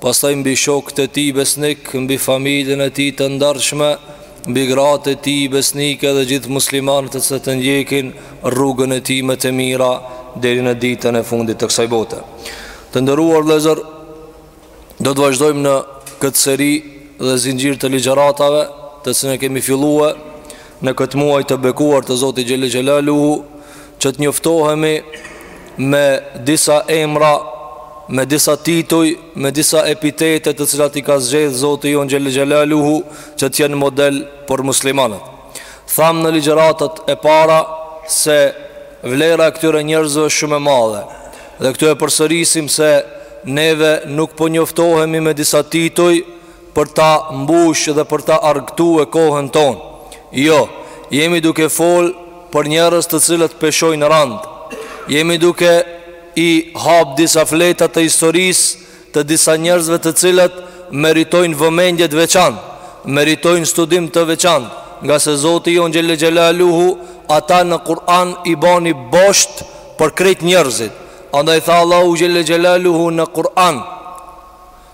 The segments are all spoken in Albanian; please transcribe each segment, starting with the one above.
pastaj mbi shokët e tij besnikë, mbi familjen e tij të ndershme, mbi gratë e tij besnike dhe gjithë muslimanët të cilët e ndjekin rrugën e tij me të mira deri në ditën e fundit të kësaj bote. Të nderuar vëllezër, do të vazhdojmë në këtë seri dhe zinxhir të ligjëratave të cilën e kemi filluar Në këtë muaj të bekuar të Zotit Xhelle Xhelaluhu Që të njoftohemi me disa emra Me disa tituj, me disa epitete të cilat i ka zgjedh Zoti Jonë Xhelle Xhelaluhu Që të jenë model për muslimanët Thamë në ligjëratat e para se vlera e këtyre njerëzve është shumë e madhe Dhe këtu e përsërisim se neve nuk po njoftohemi me disa tituj për ta mbushë dhe për ta argëtue kohën tonë. Jo, jemi duke folë për njerëz të cilët peshojnë randë. Jemi duke i hapë disa fleta të historisë të disa njerëzve të cilët meritojnë vëmendje të veçantë, meritojnë studim të veçantë, ngase Zoti jonë Xhelle Xhelaluhu ata në Kur'an i bani bosht për krejt njerëzit. Andaj tha Allahu Xhelle Xhelaluhu në Kur'an,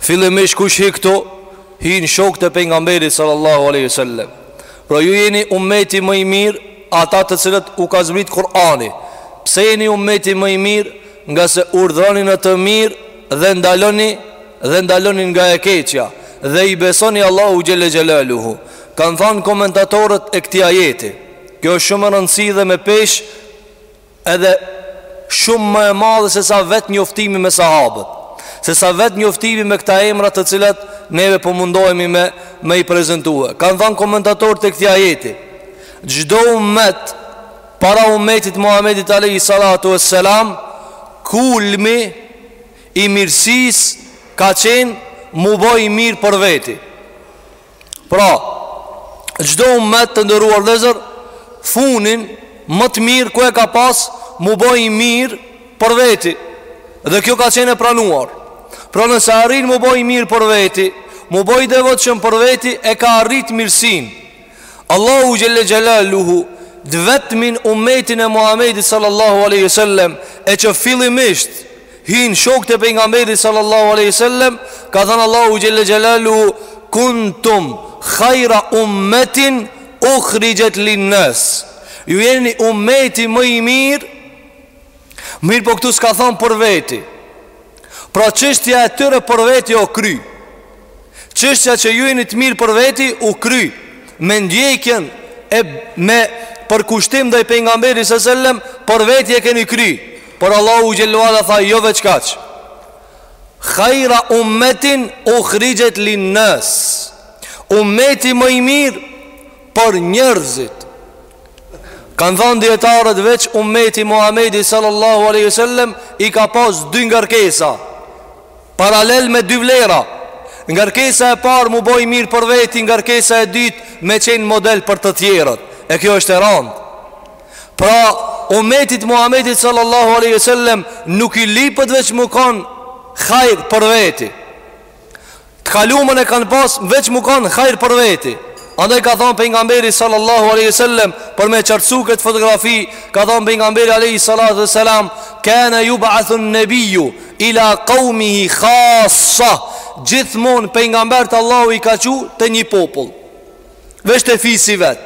Fillimisht kush hin këtu, hinë shokët e pejgamberit sallallahu aleyhi sallem Pra ju jeni umeti më i mirë ata të cilët u ka zbrit Kur'ani Pse jeni umeti më i mirë ngase urdhëroni në të mirë dhe ndaloni dhe ndaloni nga e keqja Dhe i besoni Allahut xhelle xhelaluhu Kanë thanë komentatorët e këtij ajeti Kjo është shumë me rëndësi dhe me peshë Edhe shumë më e madhe sesa vetë njoftimi me sahabët Sesa vetë njoftimi me këta emra të cilat neve po mundohemi me, me i prezentue Kanë thanë komentatorët e këtij ajeti Çdo umet para umetit Muhammedit Alejhi Salatu ue Selam Kulmi i mirësisë ka qenë m'u bo i mirë për veti Pra, çdo umet të nderuar vllezër Funin më të mirë ku e ka pas M'u bo i mirë për veti Dhe kjo ka qenë e pranuar Pra nëse arrin m'u bo i mirë për veti M'u bo i devotshëm për veti E ka arrit mirësinë Allahu xhelle xhelaluhu Të vetmin umetin e Muhammedit sallallahu aleyhi sallem E që fillimisht Hyjnë shokët e pejgamberit sallallahu alaihi wasallam, ka thënë Allahu xhelle xhelaluhu kuntum khaira ummatin ukhrijat lin nas. Ju jeni ummeti më i mirë. Mirëpo këtu s'ka thënë për veti. Pra çështja e tyre për veti o kry. Çështja që ju jeni të mirë për veti u kry me ndjekjen e me përkushtim ndaj pejgamberit sallallahu alajhi wasallam për veti e keni kry. Por Allahu xhelalu ala tha jo veç kaq. Khaira ummetin ukhrixhet lin nas. Ummeti më i mirë për njerëzit. Kanë thënë dietarët veç ummeti Muhamedi sallallahu alajhi wasallam i ka pas dy ngarkesa. Paralel me dy vlera Ngarkesa e parë mu bo i mirë për veti Ngarkesa e dytë me qenë model për të tjerët E kjo është e rand Pra umetit Muhammedit sallallahu aleyhi sallem Nuk i lypet veç mu kanë hajr për veti Të kalumën e kanë pas Veç mu kanë hajr për veti Andaj ka thonë pejgamberi sallallahu aleyhi sallem Për me qartësu këtë fotografi Ka thonë pejgamberi aleyhi salatu wassalam Kane jub'athun nebiju Ila qaumihi khassa. Gjithmonë pejgambert Allahu i ka çu te një popull. Veç te fisi vet.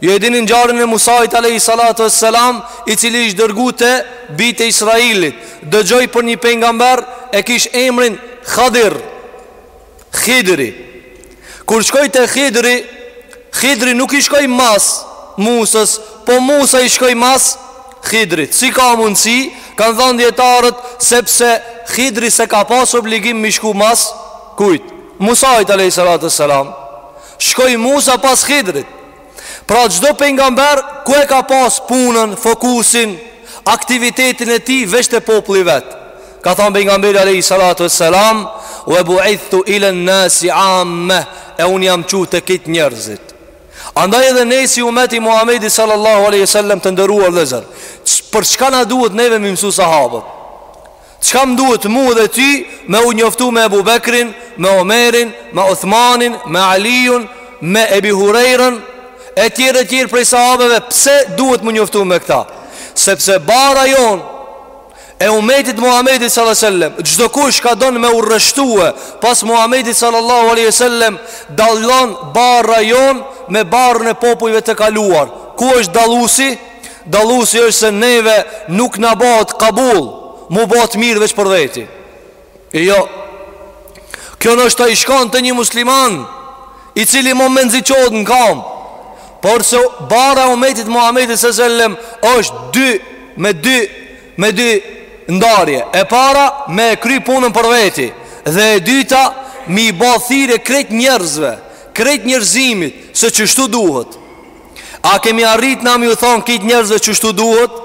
Ju e dini ngjarjen e Musait alayhi salatu wassalam, i cili ish dërguar te bijtë e Israilit. Dëgjoi për një pejgamber e kish emrin Khadir. Khidri Kur shkoj te Khidri Khidri nuk i shkoj mas Musës Po Musa i shkoj mas Khidrit Si ka mundësi Kanë thonë djetarët Sepse Khidri s'e ka pas obligim Mi shku mas Kujt Musait alejhi salatu wasselam Shkoj Musa pas Khidrit Pra çdo pejgamber ku e ka pas punën, fokusin, aktivitetin e tij veç te populli vet. Ka thënë pejgamberi alayhi salatu wassalam, "Wa bu'ithtu ila an-nasi 'amma", e un jam çu te krejt njerzit. Andaj edhe ne si umeti Muhamedit sallallahu alaihi wasallam të nderuar vëllezër, për çka na duhet neve me mësu sahabët? Çka më duhet mu dhe ty me u njoftu me Ebu Bekrin, me Omerin, me Othmanin, me Alijun, me Ebi Hurejrën, e tjerë e tjerë prej sahabeve, pse duhet m'u njoftu me këta? Sepse barra jonë, e umetit Muhammedit sallallahu alaihi wasallam, çdokush që don me u rreshtue pas Muhammedit sallallahu alaihi wasallam, dallon barra jon me barrën e popujve të kaluar. Ku është dallusi? Dallusi është se neve nuk na bahet kabul Mu bahet mirë veç për veti E jo Kjo në është ta ish kan te një musliman I cili me menzi çohet në kam Porse barra e umetit Muhammedit sesellem është dy me dy me dy ndarje E para me e kry punën për veti Dhe e dyta mi ba thirrje krejt njerëzve Krejt njerëzimit se që shtu duhet A kemi arrit na me ju thonë kejt njerëzve qështu duhet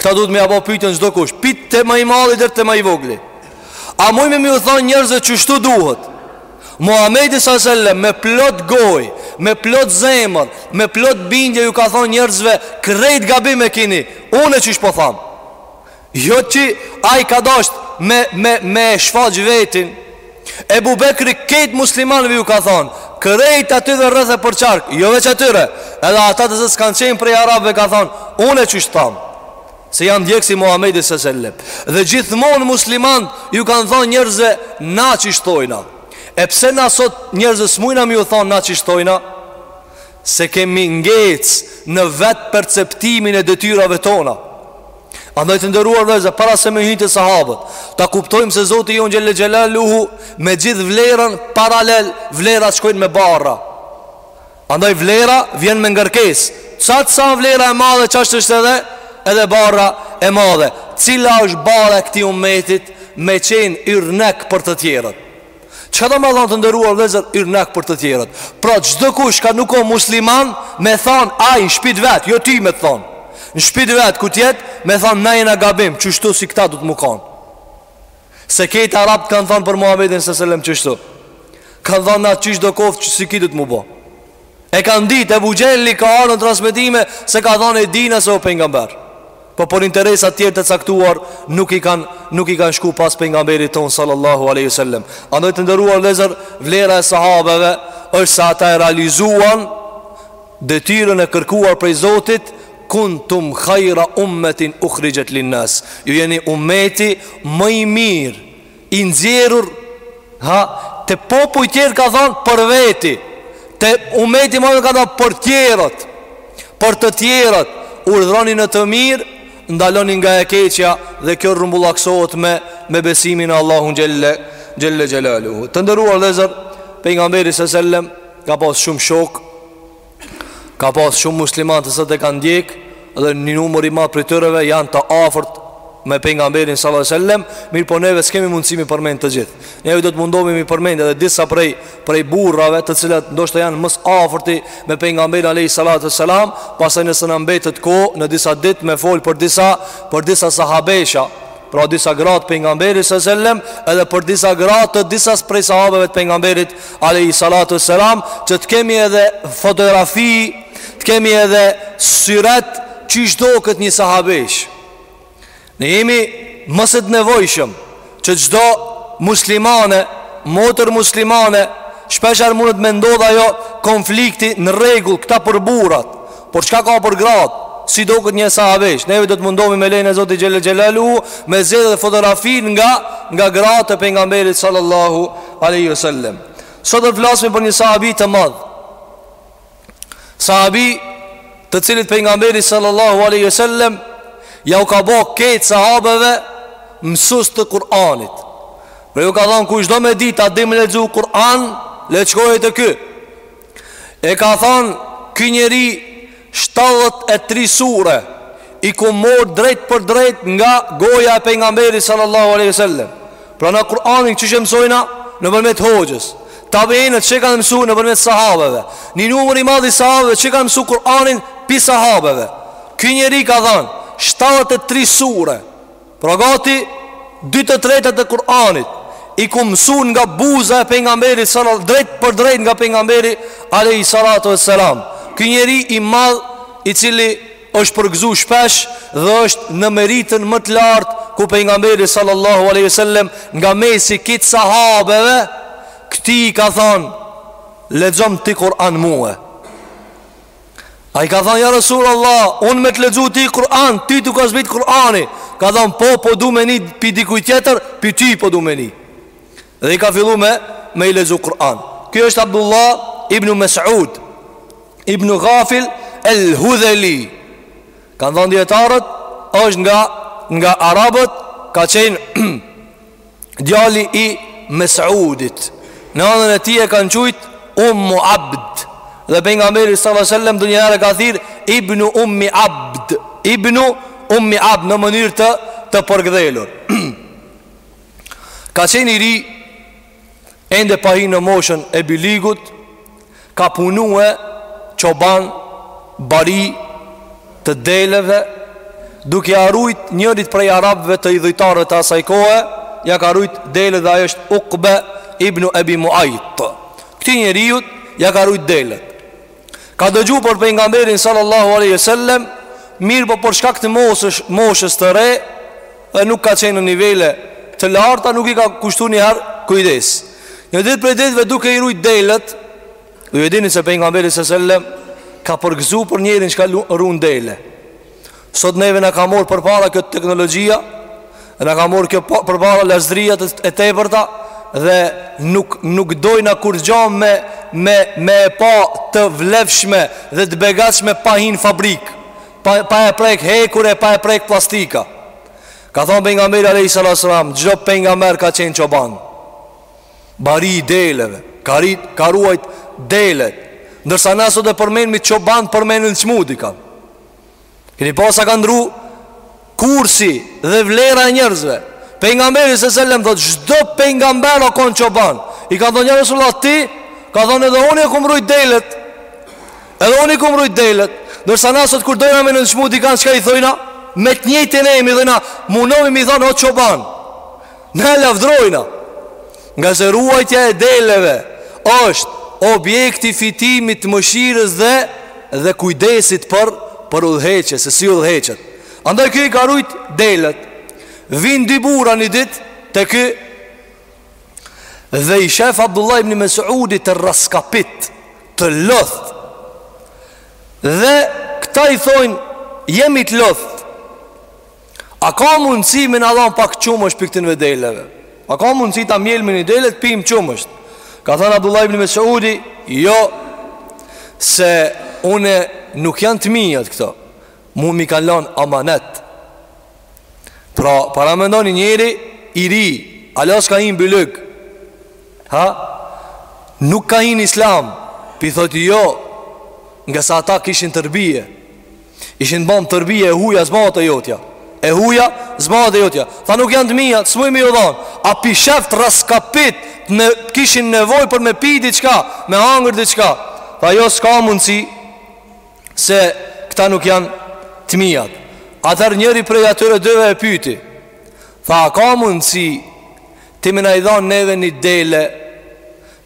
Këtë duhet me e bo pytjen çdokush Pej te ma i madhi deri te ma i vogli A mujmë me ju thonë njerëzve qështu duhet Muhamedi s.a.s. me plot gojë Me plot zemër Me plot bindje ju ka thonë njerëzve Krejt gabim e kini Une qysh po tham Jo qi ai ka dashtë me, me, me shfaq vetin Ebu Bekri kejt muslimanëve ju ka thonë Krejt atyre rreth e përqark Jo veç atyre Edhe ata të cilët s'kanë qenë prej Arabëve ka thonë Une qysh tham Se jam ndjekës i Muhammedit s.a.s. Dhe gjithmonë muslimanët ju kanë thonë njerëzve Na qysh thojna E pse na sot njerëzve s'mujna me ju thonë na qysh thojna Se kemi ngec në vetë perceptimin e detyrave tona Andaj të nderuar vëllezër, para se me hi te sahabët, ta kuptojmë se Zoti jonë xhelle xhelaluhu me gjithë vlerën paralel, vlerat shkojnë me barra. Andaj vlera vjen me ngarkesë, qaq sa vlera e madhe, qashtu është edhe, edhe barra e madhe. Cila është barra e këtij umetit me qenë yrnek për të tjerët? Çka do me thonë të nderuar vëllezër Yrnek për të tjerët Pra çdokush ka nuk o musliman Me thonë ai në shpi t'vet Jo ti me të thonë Në shpi t'vet ku t'jetë Me thonë na jena gabim Qështu si këta duhet me kanë Se kejt arabët kanë thonë për Muhammedin s.a.s. qështu Kanë thonë na qysh do koftë që si ky duhet m'u bo E kanë ditë Ebu Xhehli ka ardh në transmetime se ka thënë e dina se o pejgamber. Po për interesa të tjera të caktuar nuk i kanë nuk i kanë shku pas pejgamberit tonë sallallahu alaihi wasallam. Andaj të nderuar vëllezër, vlera e sahabeve është se ata e realizuan detyrën e kërkuar prej Zotit kuntum khaira ummatin ukhrijat lin-nas. Ju jeni ummeti më i mirë I nxjerrur ha te popujt tjerë ka thënë për veti te umeti i Muhamedit ka thënë për tjerët për të tjerët urdhëroni në të mirë ndaloni nga e keqja dhe kjo rrumbullaksohet me me besimin në Allahun xhelle xhelle xhelaluhu të nderuar vëllezër pejgamberi s.a.s. ka pas shumë shokë Ka pas shumë muslimanë të cilët e kanë ndjek Dhe një numër i madh prej tyreve janë të afërt Me pejgamberin s.a.s. Mirëpo neve s'kemi mundësi me i përmend të gjithë Neve do të mundohemi me i përmend edhe disa prej Prej burrave të cilët ndoshta janë më së afërti Me pejgamberin alejhi salatu ve selam Pastaj nëse na mbetet kohë në disa ditë me fol për disa Për disa sahabesha Pra disa gra të pejgamberit sallallahu alajhi wasallam, edhe për disa gra të disa prej sahabeve të pejgamberit alayhi salatu wassalam, që të kemi edhe fotografi, të kemi edhe syret qysh doket një sahabe. Ne jemi mëse të nevojshëm që çdo muslimane, motër muslimane, shpeshherë munet me ndodh ajo konflikti në rregull këta për burrat. Por çka ka për gratë, si doket një e sahabe, neve do të mundohemi me lejnë e Zotit xhel-le xhelaluhu, me zgjedh edhe fotografin nga, nga gratë e pejgamberit sallallahu aleyhi ve sellem. Sot do t'flasmi për një sahabi të madh, sahabi të cilit pejgamberi sallallahu aleyhi ve sellem, ja u ka bo ketë sahabeve mësus të Kur'anit. Pra ju ka thonë, kush do me dit, ta di me lexu Kur'an, le t'shkojë te ky. E ka than ky njeri 73 sure i kum marr drejtpërdrejt nga goja e pejgamberit sallallahu alaihi wasallam. Pra na Kur'anin qi që e mësojna nëpërmjet hoxhës. Tabiinët qe kanë mësu nëpërmjet sahabeve. Një numër i madh i sahabeve qe kanë mësu Kur'anin pi sahabeve. Ky njeri ka than 73 sure Pra gati dy të tretat e Kur'anit i kum mësu nga buza e pejgamberit sallallahu drejtpërdrejt nga pejgamberi alayhi salatu wassalam. Ky njeri i madh i cili është përgëzu shpesh dhe është në meritën më të lartë ku pejgamberi sallallahu alaihi wasallam nga mesi krejt sahabeve këtij i ka thanë lexom ti Kur'an mue. Ai ka thonë, ja Resul Allah, unë me të lexu ty Kur'an, ty të ka zbrit Kur'ani. Ka thonë, po, po du me ni pi dikuj tjetër, pi ty po du me një. Dhe i ka fillu me, me i lexu Kur'an. Ky është Abdullah ibn Mes'ud, ibn Ghafil el Hudheli. Kan thonë dijetarët, është nga, nga Arabët, ka qenë Djali i Mes'udit Nënën e tij e kanë qujt Ummu Abd Dhe pejgamberi sallallahu alaihi wasallam Ndonjëherë e ka thirë Ibnu Ummi Abd Ibnu Ummi Abd Në mënyrë të, të përgdhelur Ka qenë i ri Ende pa hi në moshën e bylygut Ka punue çoban bari i deleve duke ia rujt njërit prej arabëve të idhujtarëve të asaj kohe, ia ka rujt delet dhe ai është Uqbe ibn Abi Muayt. Këtij njeriu ia ka rujt delet. Ka dëgjuar për pejgamberin sallallahu alaihi wasallam, mirëpo për shkak të moshës, moshës të re, dhe nuk ka qenë në nivele të larta, nuk i ka kushtu ni herë kujdes. Një ditë prej ditëve duke i rujt delet, dhe ju e dini se pejgamberi s.a.s. sellem, ka përgëzu për njerin që ka rujt dele. Sot neve na ka marrë përpara kjo teknologjia, na ka marrë kjo përpara lazdrija të e tepërta, dhe nuk, nuk dojna kurgjan me, me, me e pa të vlefshme dhe të begatshme pa hi n'fabrikë. pa pa e prek hekur e pa e prek plastika. Ka thënë pejgamberi alejhis salatu ues selam, çdo pejgamber ka qenë çoban. Bari i deleve, ka rujt, ka ruajt delet. Ndërsa na sot e përmendmi çoban për me nënçmu dikan. Keni pa sa ka ndrru Kursi dhe vlera e njerëzve. Pejgamberi s.a.s. selam thotë çdo pejgamber o kon çoban. I kanë thonë ja Resulullah ti, ka thonë edhe unë i kum rujt delet. Edhe unë i kum rujt delet. Ndërsa na sot kur dojna me nënçmu dikan çka i thojna, me të njëjtin emër i thojna, munohmi m'i thonë o çoban. Na lavdrojna. Ngase ruajtja e deleve është objekt i fitimit të mëshirës dhe dhe kujdesit për për udhëheqje, se si udhëhiqet. Andaj ky i ka rujt delet. Vijnë dy burra një ditë te ky dhe i shef Abdullah ibn Mesudi të rraskapit, të lodht. Dhe këta i thojnë, jemi të lodht. A ka mundësi me na dhonë pak qumësht pi ktynve deleve A ka mundësi ta mjelmi një dele t'pimë qumësht Ka thënë Abdullah ibn Mesudi Jo Se une nuk janë të mijat këto Mu mi kanë lanë amanet Pra paramendoni njeri I ri Hala s'ka hi n'bylyg Ha Nuk ka hi n'islam Pi thotë jo Ngase ata kishin terbije Ishin ban terbije e huja s'bahet e jotja E huja s'bahet e jotja Tha nuk janë të mijat s'muj me ju dhanë A pi sheh t'rraskapitne, Kishin nevojë për me pi diçka Me hangër diçka Tha jo s'ka mundësi Se këta nuk janë të mijat Atherë njëri prej atyre dyve e pyti Tha ka mundësi Ti me na e dhanë neve një dele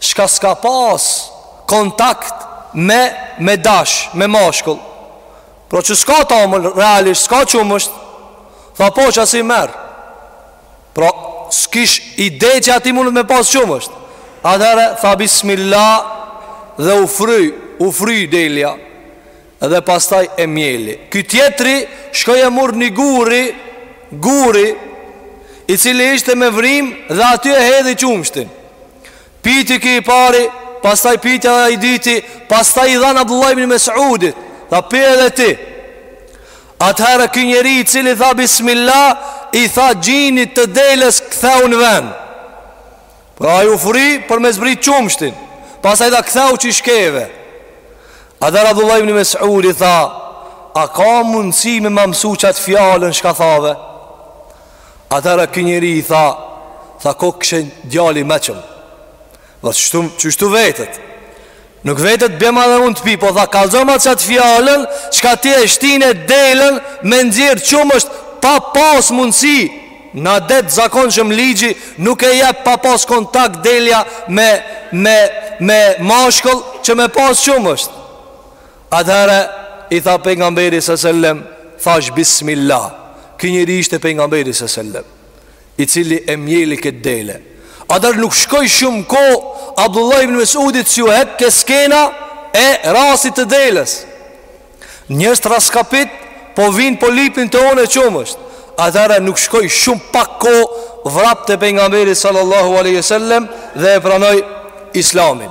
Çka s'ka pas kontakt me me dash, me mashkull. Pra që s'ka tamël realisht, s'ka qumësht, tha po qasi merre. Pra, s'kish ide që aty mundet me pas qumësht. Atherë, tha bismillah dhe u fry, u fry delja dhe pastaj e mjeli. Ky tjetri shkoi e murr një guri, guri, i cili ishte me vrimë dhe aty e hedhi qumështin. Piti ki i pari, pastaj piti edhe i dyti, pastaj i dhanë Abdullah ibn Mesudit, tha pi edhe ti. Atëherë ky njeri i cili tha bismillah, i tha gjinit të deles kthehu në vend. Pra ai u fry për me zbrit qumshtin. Pastaj tha kthehu qysh keve. Atëherë Abdullah ibn Mesudi tha, a ka mundësi me më mësu qat fjalën çka thave? Atëherë ky njeri i tha, tha kokshe djalë i meçëm. Dhe qështu, qështu vetet. Nuk vetet bjema edhe unë të pi, po tha kallzoma qat fjalën, çka ti e shtine delen me nxjerr qumësht pa pas mundësi. Në adet zakonshëm ligji, nuk e jep pa pas kontakt delja me, me, me mashkull, që me pas qumësht. Atëherë i tha pejgamberi sallallahu alaihi wasallam, thash bismillah. Ky njeri ishte pejgamberi sallallahu alaihi wasallam, i cili e mjeli këtë dele. Atëherë nuk shkoi shumë kohë Abdullah ibn Mesudit s'iu hekke skena e rastit të deles. Njerëz të raskapit po vijnë po lipin te unë qumësht. Atëherë nuk shkoi shumë pak kohë vrap te pejgamberi sallallahu alaihi wasallam dhe e pranoi Islamin.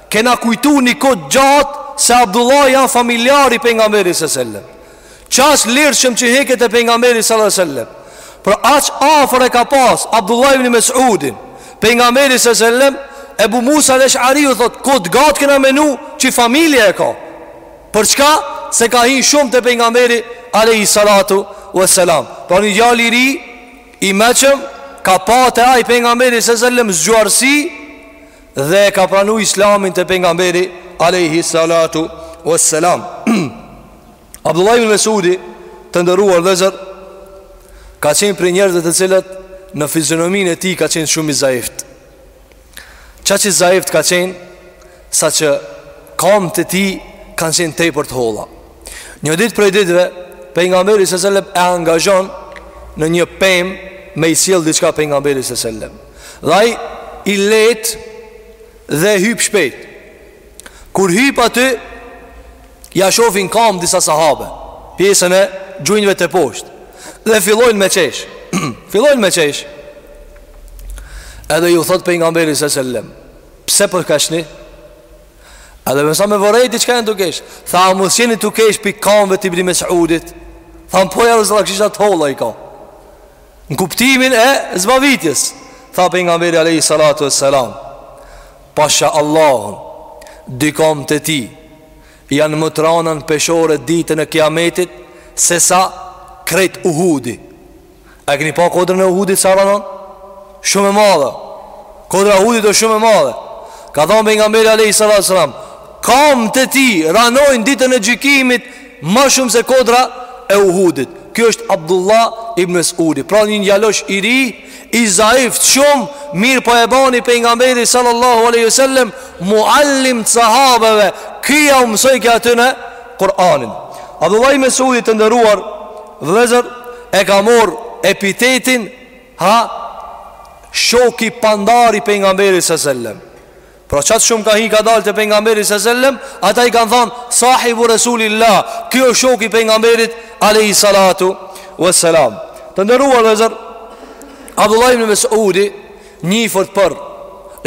Kena kujtu një kohë t'gjatë se Abdullahi janë familjar i pejgamberit së sellem Qaq lirshëm që hike te pejgamberi së sellem Pra aq afër e ka pas Abdullah ibn Mesudin pejgamberi së sellem Ebu Musa el Eshariu thot kohë t'gjatë kena menu që familje e ka Për çka se ka hi shumë te pejgamberi alejhi salatu ue selam Pra një djalë i ri i meçëm Ka pa te ai pejgamberi së sellem zgjuarsi Dhe e ka pranu islamin te pejgamberi alejhi salatu ue selam Abdullah ibn Mesudi Të nderuar vëllezër Ka qenë prej njerëzve të cilët Në fizionominë e tij ka qenë shumë i zaift Qaq i zaift ka qenë Saqë kambt e tij Kanë qenë tepër të holla Një ditë prej ditëve pejgamberi së sellem e angazhon Në një pemë Me i sjell diçka pejgamberi së sellem Dhe ai i lehtë dhe hyp shpejt. Kur hyp aty, ja shofin kamt disa sahabe, pjesën e gjunjëve teposhtë. Dhe fillojnë me qesh. fillojnë me qesh. Edhe ju thot pejgamberi sa selam, pse po keshni? Edhe masi e vërejti çka janë tu kesh Tha a mos jeni tu kesh prej kamve të Ibni Mesudit Thamë po ja Resulallah kqyr sa të holla i ka Në kuptimin e zbavitjes Tha pejgamberi alejhi salatu ve selam Pasha Allahun dy kamt e tij Janë më t'rana n'peshore ditën e kiametit Se sa krejt uhudi A e keni pa kodrën e uhudit sa ranon? Shumë e madhe Kodra e uhudit është shumë e madhe Ka thonë pejgamberi alejhi salatu ve selam Kamt e tij Ranojnë ditën e gjykimit Ma shumë se kodra e Uhudit. Kjo është Abdullah ibn Mes'udi, pra një djalosh i ri, i zaif shumë, mirëpo e bani pejgamberi sallallahu alaihi wasallam muallim të sahabeve. Ky jau mësojke atyne Kur'anin. Abdullah ibn Mes'udi të nderuar vëllezër e ka marr epitetin ha shoku i pandarë i pejgamberit sallallahu alaihi wasallam. Pra qaq shumë ka hi ka dalë te pejgamberi se sellem Ata i kanë thanë sahibu Resulilah Kjo është shoki i pejgamberit alejhi salatu Ve selam Të nderuar vëllezër Abdullah ibn Mesudi Njifet për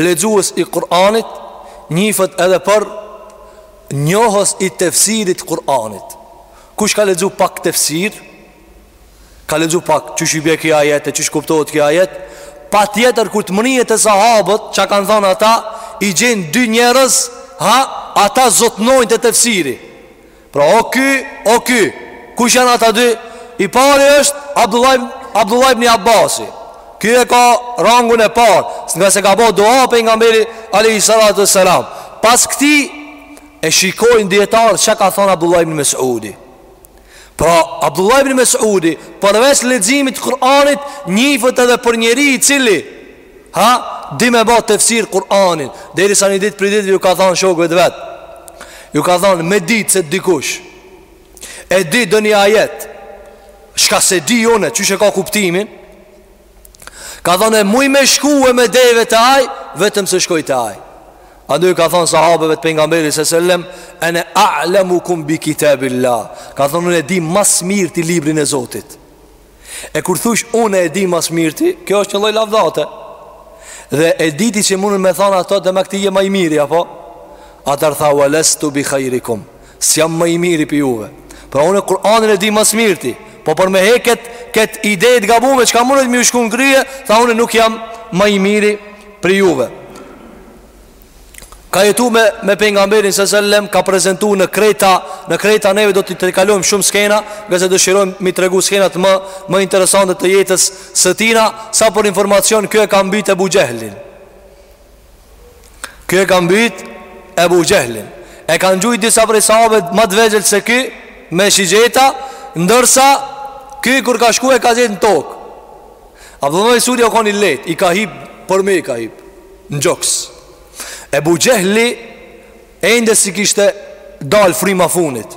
lexues i Kur'anit Njifet edhe për Njohës i tefsirit t'Kur'anit Kush ka lexu pak tefsir Ka lexu pak qysh i bie kjo ajet e qysh kuptohet kjo ajet? Patjetër kur të mrihet te sahabët, çka kanë thonë ata, i gjen dy njerëz, ha, ata zotnojnë te tefsiri. Pra o ky, o ky, kush janë ata dy? I pari është Abdullah ibn Abbasi. Ky e ka rangun e parë, ngase ka ba dua pejgamberi alayhi salatu wassalam. Pas këtij e shikojnë dijetarët çka ka thonë Abdullah ibn Mesudi. Pra, Abdullah ibn Mesudi, përveç leximit t'Kur'anit, njifet edhe për njeri i cili, ha, di me ba tefsir Kur'anin, derisa një ditë prej ditëve ju ka thonë shokëve të vet, ju ka thonë me ditë se dikush, e di ndonjë ajet, çka s'e di unë, qysh e ka kuptimin, Ka thonë e muj me shku e me deve te ai Vetëm se shkoj te ai Andaj ju ka thonë sahabeve të pejgamberit se sellem Ene a'lemukum bi kitabilah Ka thonë unë e di ma s'mirti librin e Zotit E kur thush unë e di ma s'mirti Kjo është një lloj lavdate Dhe e diti që mundën me thonë ato Demek ti je ma i miri, apo? Atëherë tha ue lestu bi khajrikum S'jam ma i miri prej juve Pra unë e Kur'anin e di ma s'mirti Po për me hek Këtë ide të gabume Çka mundet me ju shku në krye Tha unë nuk jam ma i miri prej juve Ka jetu me, me pejgamberin se sellem Ka prezentu në krejta Në krejta neve do t'i tejkalojmë shumë skena Ngase dëshirojmë m'i tregu skenat më Më interesante të jetës së tina Sa për informacion kjo e ka mbyt Ebu Xhehlin Ky e ka mbyt Ebu Xhehlin E kanë gjujt disa prej sahabe ma të vegjël se ky Me shigjeta Ndërsa Ky kur ka shku e ka gjet në tokë Abdullah Mesudi u kon i leht I ka hip për me i ka hip Në gjoks Ebu Xhehli Ende s'i kishte dal fryma e funit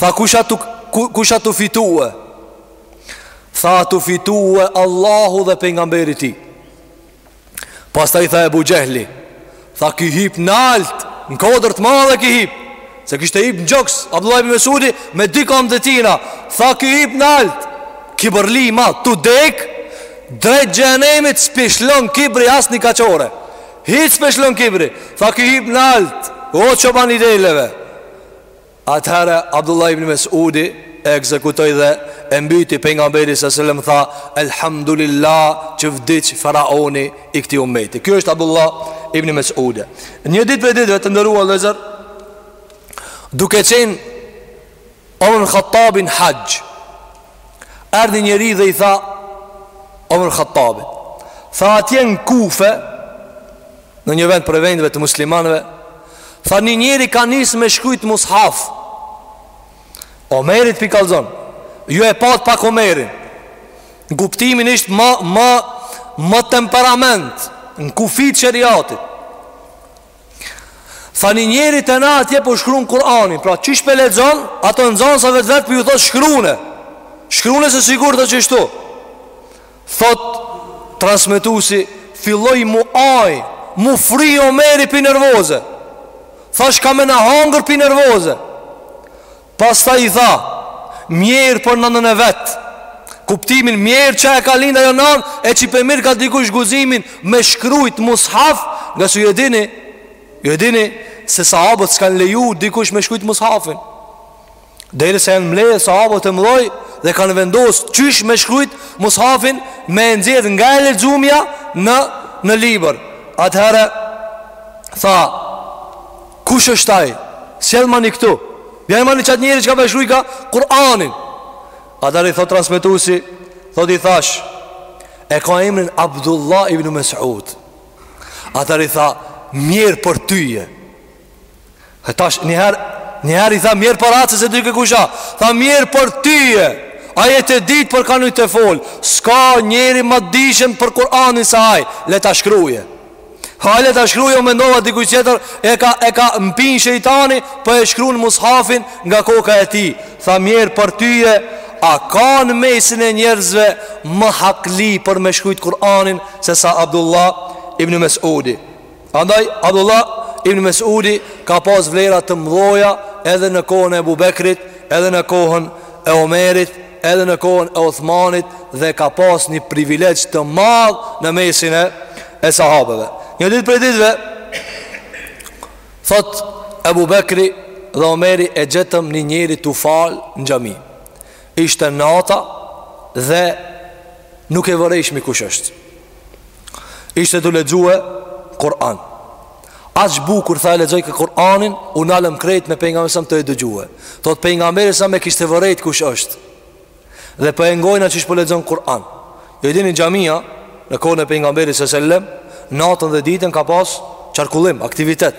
Tha kush asht, kush asht tu fitue Tha tu fitue Allahu dhe pengamberi i tij Pastaj i tha Ebu Xhehli Tha ki hip nalt Në kodër të madhe ki hip Se kishte hip në gjoks Abdullah ibn Mesudi me dy kamt e tina Tha ki hip nalt Kibërli ma tu dek Drejt xhehenemit s'pi shlon kibri asnjë kachore Hiç s'pi shlon kibri Tha ki hip nalt O çoban i deleve Atëherë Abdullah ibn Mes'udi e ekzekutoi dhe e mbyti pejgamberi sallallahu alajhi wasallam tha elhamdulillah që vdiq faraoni i këtij ummeti. Ky është Abdullah ibn Mes'udi. Një ditë prej ditëve të nderuar vllezër duke qenë Omer Khattabi në haxh. Erdhi njëri dhe i tha Omer Khattabit. Tha atje në Kufe Në një vend prej vendeve të muslimanëve Tha një njeri ka nis me shkujt mushaf Omerit pi kallzon Ju e patë pak Omerin Në kuptimin ishte ma, ma, ma temperament Në kufijt e sheriatit Tha një njeri te na atje po shkrun Kur'anin Pra qysh pe lexon Ato nxansave t'vet pi ju thot shkrune Shkrune se sigurt o qeshtu Thot transmetuesi filloi mu aj mu fry Omeri pi nervoze thash ka me na hangër pi nervoze pastaj i tha mjerë për nënën e vet kuptimin mjerë që e ka lind ajo nan e që pe mirrka dikush guximin me shkrujt mushaf ngase ju e dini ju e dini se sahabët s'kan leju dikush me shkrujt mushafin Derisa janë mbledh sahabët e mëdhoj Dhe kanë vendosë qysh me shkrujt Mushafin me e nxerr nga e lexumja në, në libër Atëherë Tha Kush është aj Sjellmani këtu Bjermani qat njeri çka pe shkrujka Kur'anin Atëherë i thot transmetusi Thot i thash E ka emrin Abdullah ibn Mes'ud Atëherë i tha Mjerë për tyje E tash njëherë Njëherë i tha mjer për atë se dijke kush a Tha mjer për tyje A je tu e ditë për kan je tu folë Ska njeri ma t'dishëm për Kur'anin se aj Le ta shkruje Aj le ta shkruje u mendova dikush tjetër E ka, e ka mpin shejtani Për po e shkrun mushafin nga koka e tij Tha mjer për tyje A ka në mesin e njerëzve Ma hakli për me shkrujt Kur'anin Se sa Abdullah ibn Mesudi Andaj, Abdullah ibn Mesudi ka pas vlera të mdhoja edhe në kohën e Ebu Bekrit, edhe në kohën e Omerit, edhe në kohën e Othmanit dhe ka pas një privilegj të madh në mesin e, e sahabeve. Një ditë prej ditëve, thot Ebu Bekri dhe Omeri e gjetëm një njeri tu falë në xhami. Ishte nata dhe nuk e vërejshmi kush është. Ishte tu lexue Kur'an. Aq bukur tha e lexojke Kur'anin, u nalëm krejt me pejgamberin sallam tu e dëgjue. Thot pejgamberi sallam e kishte vërejt kush është. Dhe po e ngojna qysh po lexon Kur'an. Ju e dini xhamia në kohën e pejgamberit sallallahu alajhi wasallam, natën dhe ditën ka pas qarkullim, aktivitet.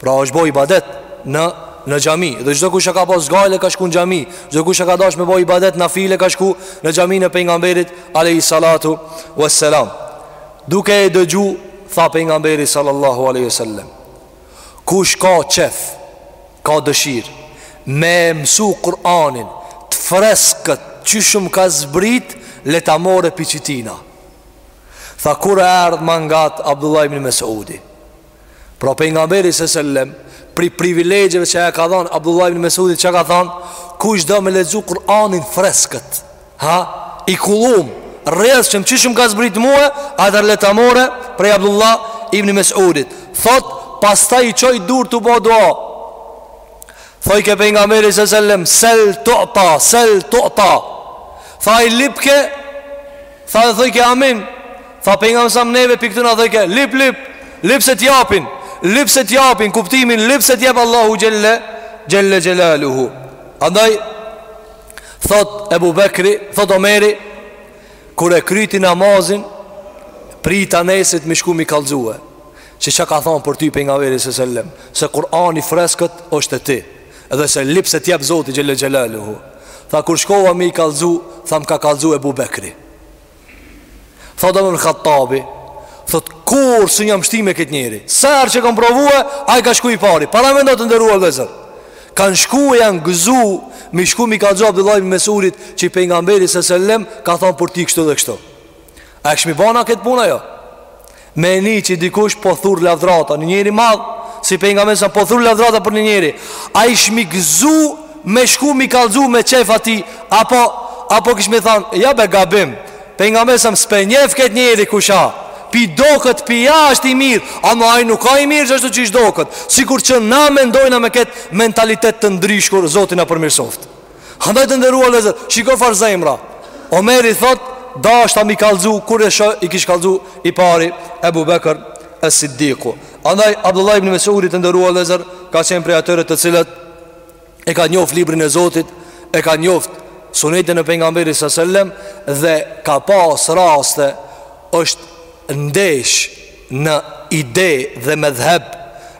Pra është bo ibadet në, në xhami Dhe çdokush e ka pas gajle ka shku në xhami Çdokush e ka dash me bo ibadet nafile ka shku në xhaminë e pejgamberit Alejhi salatu ve selam Duke e dëgju tha pejgamberi sallallahu alejhi sallam Kush ka qef, ka dëshir Me mësu Kur'anin të freskët qysh um ka zbrit Le ta morre pi qitina Tha kur erdh ma ngat Abdullah ibn Mesudi Pra pejgamberi se sellem Pri privilegjeve që ja ka dhan Abdullah ibn Mesudit qa ka than Kush do me lexu Kur'anin freskët Ha? I kullum Rrës që më qysh um ka zbrit mue Atëher le ta morre Prej Abdullah ibn Mesudit Thot pastaj i çoj durt tu bo dua Thojke pejgamberi se sellem Sel tu'ta Sel tu'ta Tha i lipke Tha dhe thojke amin Tha pejgamberi sallam neve për këtu na thojke Lip, lip, lip se t'japin Lip se t'japin, kuptimin Lip se t'jep Allahu xhelle Xhelle xhelaluhu Andaj Thot Ebu Bekri Thot Omeri Kur e kryti namazin Prita nesrit me shku m'i kallzue Që qa ka thanë për ty pejgamberi se sellem Se Kur'ani freskët është te ti Edhe se lip se t'jep zoti xhelle xhelaluhu Tha kur shkova me i kallzu Tha më ka kallzu Ebu Bekri Tha Omer ibn Khattabi Thotë kur së njëm shtime këtë njeri Sa herë që kom provue Ai ka shku i pari Paramendo të nderuar vllezër Kanë shku e janë gëzu Me shku m'i kallzu Abdullah ibn Mesudit Që pejgamberi se selem Ka thonë për ty kështu dhe kështu A e kishmi ba na këtë punë a jo Me e ni që dikush po thur lavdrata Një njeri i madh Si pejgamberi sa selam po thur lavdrata për një njeri A ishmi gëzu me shku m'i kallzu me qejf atij Apo, apo kishmi thanë Ja be gabim Pejgamberi sa selam s'pe njef këtë njeri kush a Pi doket pi jashtë i mirë Ama ai nuk a i mirë qashtu qysh doket Sikur që na mendojna me këtë mentalitet të ndryshkur Zoti na përmirësoftë Andaj të nderuar vëllezër, shiko far zemra. Omeri thot, dashta m'i kallzu kur e shoh i kish kallzu i pari Ebu Bekër Es-Siddiku. Andaj Abdullah ibn Mesudi të nderuar vëllezër, ka qenë prej atyre të cilët e ka njoft librin e Zotit, e ka njoft sunetin e pejgamberit sa selam dhe ka pas raste është ndesh në ide dhe medhheb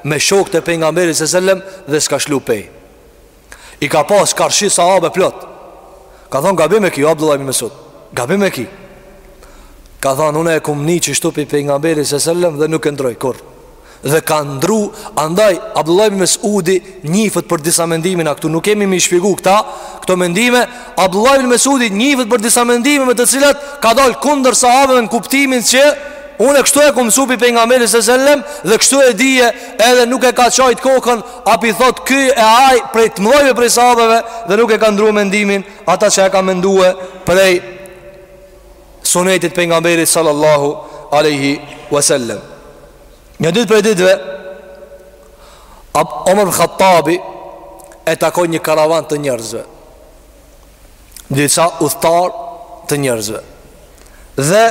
me shokët e pejgamberit sa selam dhe s'ka shlu pej. I ka pas karshi sahabe plot Ka thonë gabim e ki, o Abdullah ibn Mesud Gabim e ki Ka thonë une e kum ni qishtu pi pejgamberit sa selam dhe nuk e ndrroj kurrë Dhe ka ndrru Andaj Abdullah ibn Mesudi njifet për disa mendime A këtu nuk kemi m'i shpjegu këta Këto mendime Abdullah ibn Mesudi njifet për disa mendime me të cilat Ka dal kundër sahabeve në kuptimin që Unë kështu e kum msu pi pejgamberit sa selam Dhe kështu e di edhe nuk e ka çajt kokën A pi thot ky e ai prej të mëdhojve prej sahabeve dhe nuk e ka ndrru mendimin ata që e ka mendue prej sunetit pejgamberit sallallahu aleyhi wasallem. Një ditë prej ditëve, Omer Khattabi e takoi një karavan të njerëzve. Disa udhtarë të njerëzve. Dhe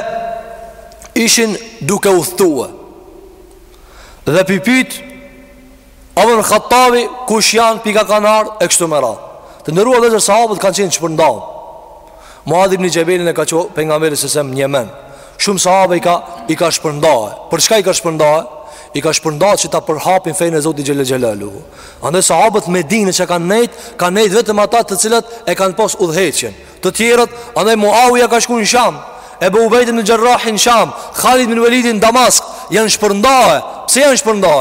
ishin duke udhtue. Dhe pi pyt Omar ibn Khattabi kush janë pi kah kanë ardhur e kështu me radhë. Të nderuar vëllezër sahabët kanë qenë shpërnda. Muadh ibn Xhebelin e ka çu pejgamberi sa selam n'Jemen. Shumë sahabë i ka i ka shpërnda. Për çka i ka shpërnda? I ka shpërnda që ta përhapin fenë e Zotit xhel xhelaluhu. Andaj sahabët n'Medine që kanë nejt, kanë nejt vetëm ata të cilët e kanë pas udhëheqjen. Të tjerët, andaj Muawija ka shku në Sham, Ebu Ubejd ibn Jarrah në Sham, Khalid ibn Walid në Damask, janë shpërnda. Pse janë shpërnda?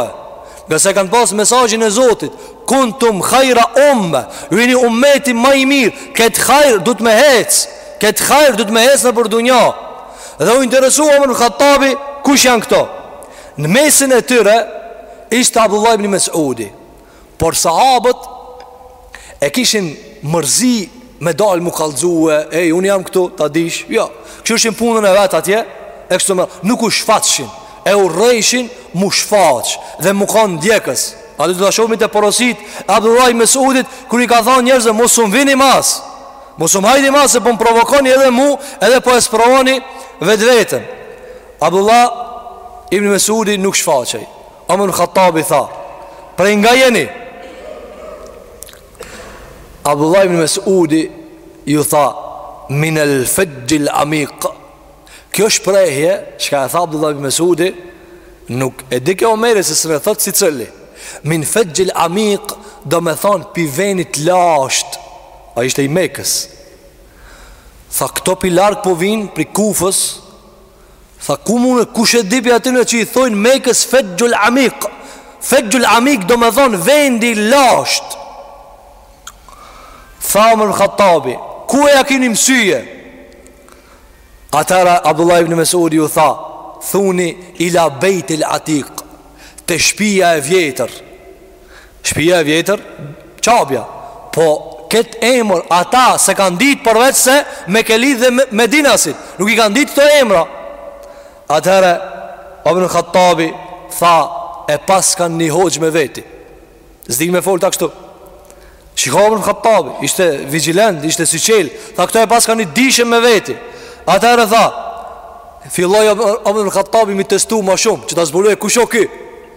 Ngase kanë pas mesazhin e Zotit, kuntum khaira umma, ju jeni ummeti ma i mirë, kët khair duhet me hec, kët khair duhet me hec nëpër dunja. Dhe u interesu Omar ibn Khattabi kush janë këto. Në mesin e tyre ishte Abdullah ibn Mesudi. Por sahabët e kishin mërzi me dalë mu kallzue, ej unë jam këtu, ta dish, jo, kqyrshin punën e vet atje, e kështu me, nuk u shfaqshin, e urrejshin mu shfaq dhe mu kanë ndjekës. A do ta shohim te porositë, Abdullah Mesudit, kur i ka thonë njerëzve, mos um vini mas, mos um hajdni mas, se po më provokoni edhe mu, edhe po e sprovoni vetveten. Abdullah Ibn Mesudi nuk shfaqej, Omer Khattabi tha, prej nga jeni? Abdullah ibn Mesudi ju tha, min el fexhil amik. Kjo shprehje, çka e tha Abdullah ibn Mesudi, nuk e dike Omeri se s'e thot secili. Min fexhil amik, do me thonë, pi venit lasht, ai ishte i Mekës. Tha, këto pi larg po vinë, prej Kufës, Tha ku mune kush e di pi atyne që i thojnë Mekës fexhul amik Fexhul amik do me thonë vendi lasht Tha Omer ibn Khattabi Ku ja kini mësy Atëherë Abdullah ibn Mesudi ju tha Thuni ila bejtil atik Te shpia e vjetër Shpia e vjetër Qabja Po këtë emër Ata s'e kanë ditë përveç se mekelitë dhe medinasit Nuk i kanë ditë këto emra Atëherë Omer ibn Khattabi Tha e paskan një hoxhë me veti S'din me folë kta kështu Shiko Omer ibn Khattabi Ishte vigjilent, ishte syçelë Tha këto e paskan një dishëm me veti Atëherë tha Filloi Omer ibn Khattabi mi testu ma shumë Që ta zbulojë kush o ky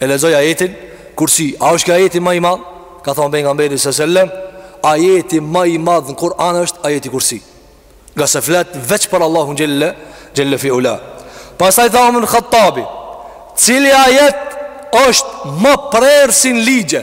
E lexoi ajetin Kursi A është ky ajeti ma i madh Ka thonë Pejgamberi së sellem Ajeti ma i madh në Kur'an është ajeti kursi Ngase flet veç për Allahun xhelle fi ula Pastaj tha Omer Khattabi Cili ajet është më prerësi n'ligje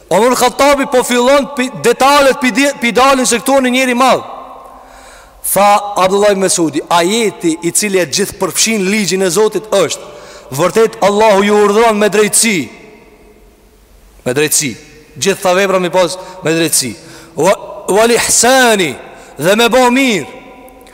Omer Khattabi po fillon detalet pi, pi dalin se këtu një njeri i madh. Tha Abdullah ibn Mesudi, ajeti i cili e gjithëpërfshin ligjin e Zotit është, vërtet Allahu ju urdhëron me drejtësi. Me drejtësi. Gjitha vepra mi pas me drejtësi. Wal ihsani dhe me bë mirë.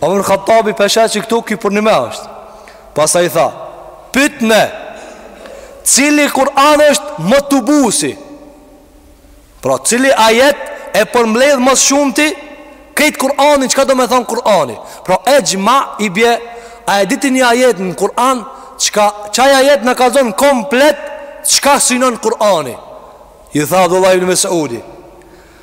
Omer Khattabi pe sheh që këtu ky përnime është Pastaj i tha Pyt me Cili Kur'an është më tubusi Pra cili ajet e përmbledh më së shumti Kejt Kur'anin çka do me thonë Kur'ani Pra exhma i bje A e di ti një ajet në Kur'an Çka, qaj ajet na kallzon komplet Çka synon Kur'ani I tha Abdullah ibn Mesudi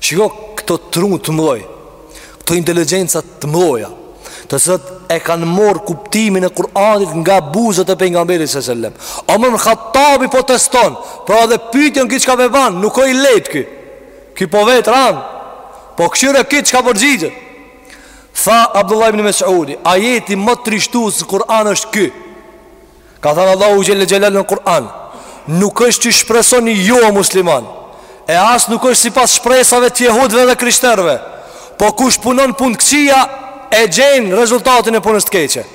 Shiko këto tru të mëdhoj Këto inteligjenca të mëdhoja Të cilët e kanë marrë kuptimin e Kur'anit nga buzët e pejgamberit së sellem Omer ibn Khattabi po teston Pra dhe pytjen ky çka pe ban Nuk o i leht ky Ky po vet ranë Po kshyre ky çka përgjigjet Tha Abdullah ibn Mesudi Ajeti më trishtus në Kur'an është ky Ka thënë Allahu Xhelle Xhelaluhu në Kur'an Nuk është që shpresoni ju o musliman E as nuk është sipas shpresave të jehudve dhe krishterve Po kush punon pun të këqia E gjen rezultatin e punës të keqe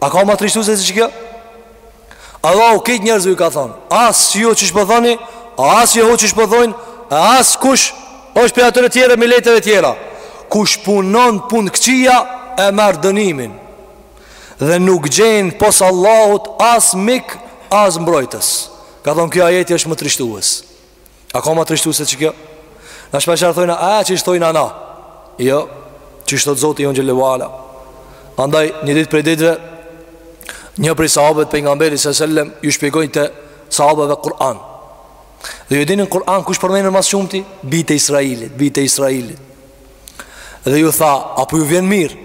A ka ma trishtuse siç kjo? Allahu krejt njerëzve ju ka thonë As ju që shpëtoni As jehud që shpëtojnë E as kush është prej atyre tjere Mileteve tjera Kush punon pun të këqia E merr dënimin Dhe nuk gjen pos Allahut as mik, as mbrojtës. Ka thonë kjo ajeti është më trishtues. A ka më trishtues se kjo? Na shpeshherë thojna qishtu thojna na? Jo, qishtu thotë Zoti jonë xhelle ve ala. Andaj, një ditë prej ditëve, një prej sahabëve të pejgamberit së sellem, ju shpjegonte sahabëve Kur'an. Dhe ju e dini në Kur'an, kush përmenet ma së shumti? Bijtë e Israilit, bijtë e Israilit. Dhe ju tha, a po ju vjen mirë?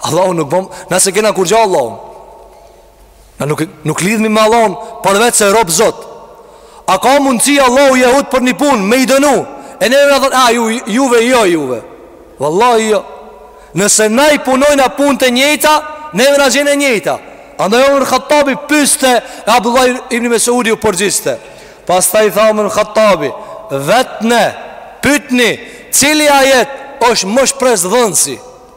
Allahu nuk bon, na s'e kena kurgjë Allahun. Na nuk nuk lidhmi me Allahun përveç se rob Zot. A ka mundsi Allahu jehudt për një punë me i dënu? E neve na thon, a ju juve jo juve. Vallahi jo. Nëse na i punojna punët e njëjta, neve na gjen e njëjta. Andaj Omer Khattabi pyste e Abdullah ibn Mesudi u përgjigjte. Pastaj tha Omer Khattabi, vetni pytni cili ajet është më shpresëdhënësi.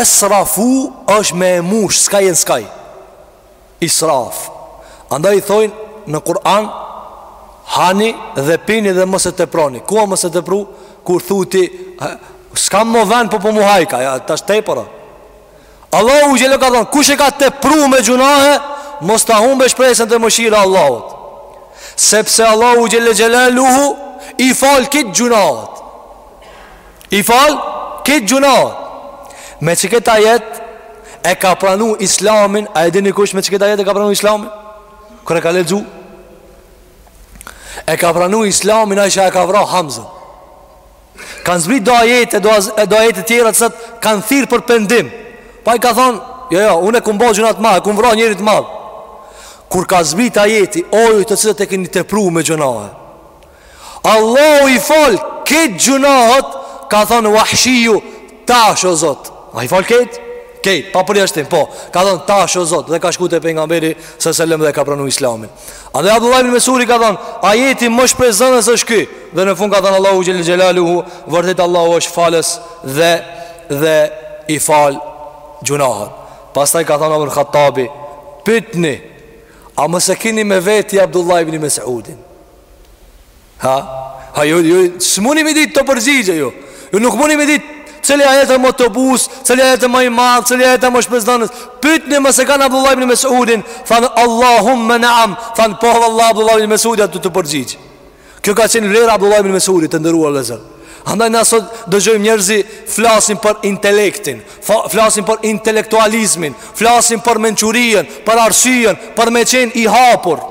Esrafu është me e mush Skaj e në skaj Israf Andaj i thojnë në Kur'an Hani dhe pini dhe mos e teproni Kua mos e tepru Kur thu ti S'kam mo ven po po m'u hajka ja, Tash tepër Allahu xhelle ka thonë Kush e ka tepru me gjunahe Mos ta humbe shpresën te mëshira e Allahut Sepse Allahu xhelle xhelaluhu I fal krejt gjunahet I fal krejt gjunahet Me qiket ajet E ka pranu islamin A e dini kush me qiket ajet e ka pranu islamin Kur e ka lexu E ka pranu islamin Ai që e ka vra Hamzën Kanë zbrit do ajete do, do ajete tjera Të cilat kanë thirrë për pendim Po ai ka thonë Jo, jo, unë e kum bo gjunah t'madh E kum vra njeri t'madh Kur ka zbrit ajeti O ju të cilët e keni tepru me gjunahe Allahu i fal krejt gjynahet Ka thonë Vahshiu Tash o zot A i fal krejt? Krejt, pa përjashtim, po Ka thonë tash o zot Dhe ka shku te Pejgamberi sallallahu alejhi ve sellem dhe ka pranu islamin A dhe Abdullah ibn Mesudi ka thonë Ajeti më shpresëdhënës është ky Dhe në fund ka thonë Allahu xhel-le xhelaluhu Vërtet Allahu është falës dhe Dhe i fal gjynahet Pastaj ka thonë Omer ibn Hattabi Pytni a mos e kini me veti Abdullah ibn Mesudin Ha? Ha ju, ju, s'muni me ditë këtë përgjigje ju Ju nuk muni me ditë Cili ajet është më të bus Cili ajet është më i madh Cili ajet është më shpresëdhonës Pytni mos e kanë Abdullah ibn Mesudin Thanë Allahumme neam Thanë po vallah Abdullah ibn Mesudi Ai e di këtë përgjigje Kjo ka qenë vlera e Abdullah ibn Mesudit Të nderuar vllezër Andaj na sot dëgjojmë njerëzi Flasin për intelektin Flasin për intelektualizmin Flasin për mençurinë Për arsyen Për me qenë i hapur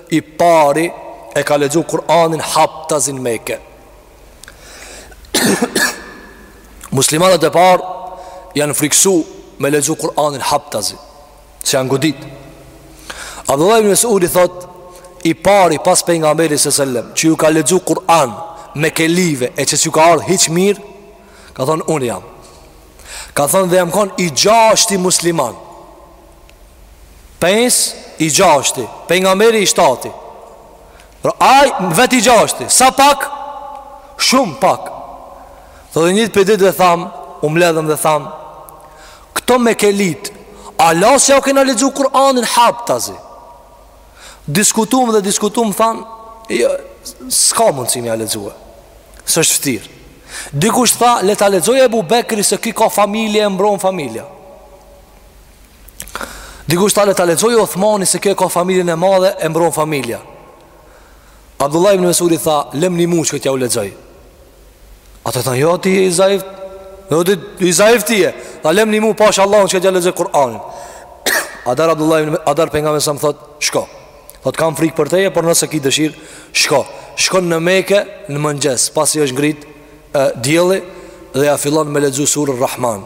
i pari e ka lexu Kur'anin haptazin në Mekë. Muslimanët e parë janë friksu me lexu Kur'anin haptazin, se janë godit. Abdullah ibn Mesudi thot i pari pas pejgamberit sallallahu alejhi ve sellem që ju ka lexu Kur'an mekelive e që s'ju ka ardhë hiç mirë, ka thon unë jam. Ka thon dhe jam kon i gjashti musliman. Pesë i gjashti Pejgamberi i shtati Pra aj vet i gjashti Sa pak Shumë pak Dhe dhe një prej ditëve tham U mledhëm dhe tham Këta mekelitë Ala s'jau kena lexu Kur'anin haptazi Diskutum dhe diskutum tham jo, S'ka mundsi me ja lexu Se është fshtirë Dikush tha le ta lexojë Ebu Bekri Se ky ka familje e mbron familja Dikush tha le ta lexojë Uthmani se ky ka familjen e madhe e mbron familja. Abdullah ibn Mesudi tha, lemni mu që t'jau lexoj. Ata thanë, jo ti je i zaif, jo ti i zaif ti je, tha lemni mu pash Allahun që t'jau lexoj Kur'anin. Adar Abdullah ibn Mesudi, adar Pejgamberi sallallahu alejhi ve sellem thot, shko. Thot, kam frikë për teje, por nëse ki dëshirë, shko. Shko në Mekë, në mëngjes, pasi është ngrit dielli, dhe ja fillon me lexu sure Rrahman.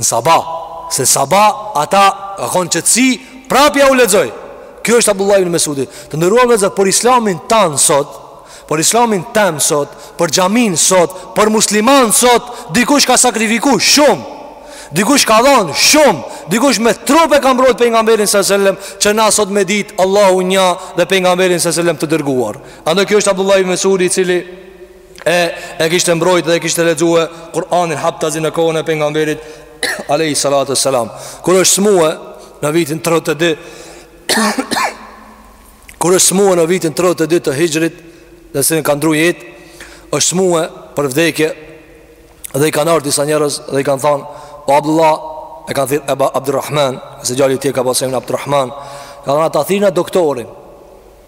Në saba Se n'saba ata ka konë qetësi Prap jau lexoi Ky është Abdullah ibn Mesudi Të nderuar vllezër për islamin tanë sot Për islamin tanë sot Për xhaminë sot Për musliman sot Dikush ka sakrifiku shumë Dikush ka dhonë shumë Dikush me trup e ka mbrojt Pejgamberin sallallahu alejhi ve sellem Që na sot me dit Allahun nja Dhe Pejgamberin sallallahu alejhi ve sellem të dërguar Andaj ky është Abdullah ibn Mesudi i cili e e kishte mbrojt dhe e kishte lexue Kur'anin haptazi në kohën e pejgamberit alayhi salatu selam. Kur është smue në vitin 32 Kur është smue në vitin 32 të Hijrit, dhe se ka ndrru jetë, është smue për vdekje dhe i kanë ardhur disa njerëz dhe i kanë thënë O Abdullah, e kanë thirr Aba Abdulrahman, se djali i tij ka pasur emrin Abdulrahman. Ka thënë a ta thirrna doktorin.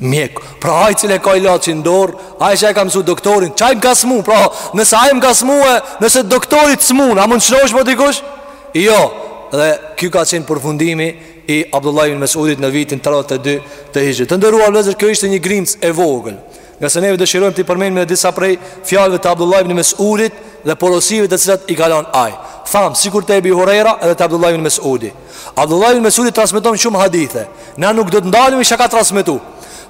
Mjek, pra ai i cili e ka ilaçin n'dor, ai që e ka mësu doktorin, qaj m'ka smu, pra nëse ai më ka smu e nëse doktori t'smun, a mund të shnosh më dikush? Jo. Dhe ky ka qenë përfundimi i Abdullah ibn Mesudit në vitin 32 të Hijrit. Të nderuar vëllezër, kjo ishte një grimc e vogël. Nga se neve dëshirojmë t'i përmendim edhe disa prej fjalëve të Abdullah ibn Mesudit dhe porosive të cilat i ka lënë ai. Tham, sikur te Ebi Hurejra edhe te Abdullah ibn Mesudi. Abdullah ibn Mesudi transmeton shumë hadithe. Na nuk do të ndalemi çka ka transmetu.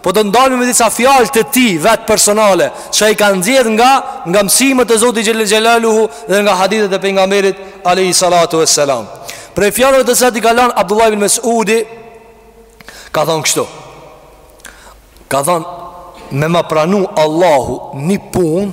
Po do të ndalemi me disa fjalë të tij vet personale, që ai ka nxjerr nga nga mësimet e Zotit xhel xhelaluhu dhe nga hadithet e pejgamberit alayhi salatu vesselam. Prej fjalëve të cilat i ka lan Abdullah ibn Mesudi ka thënë kështu. Ka thënë me ma pranu Allahu një punë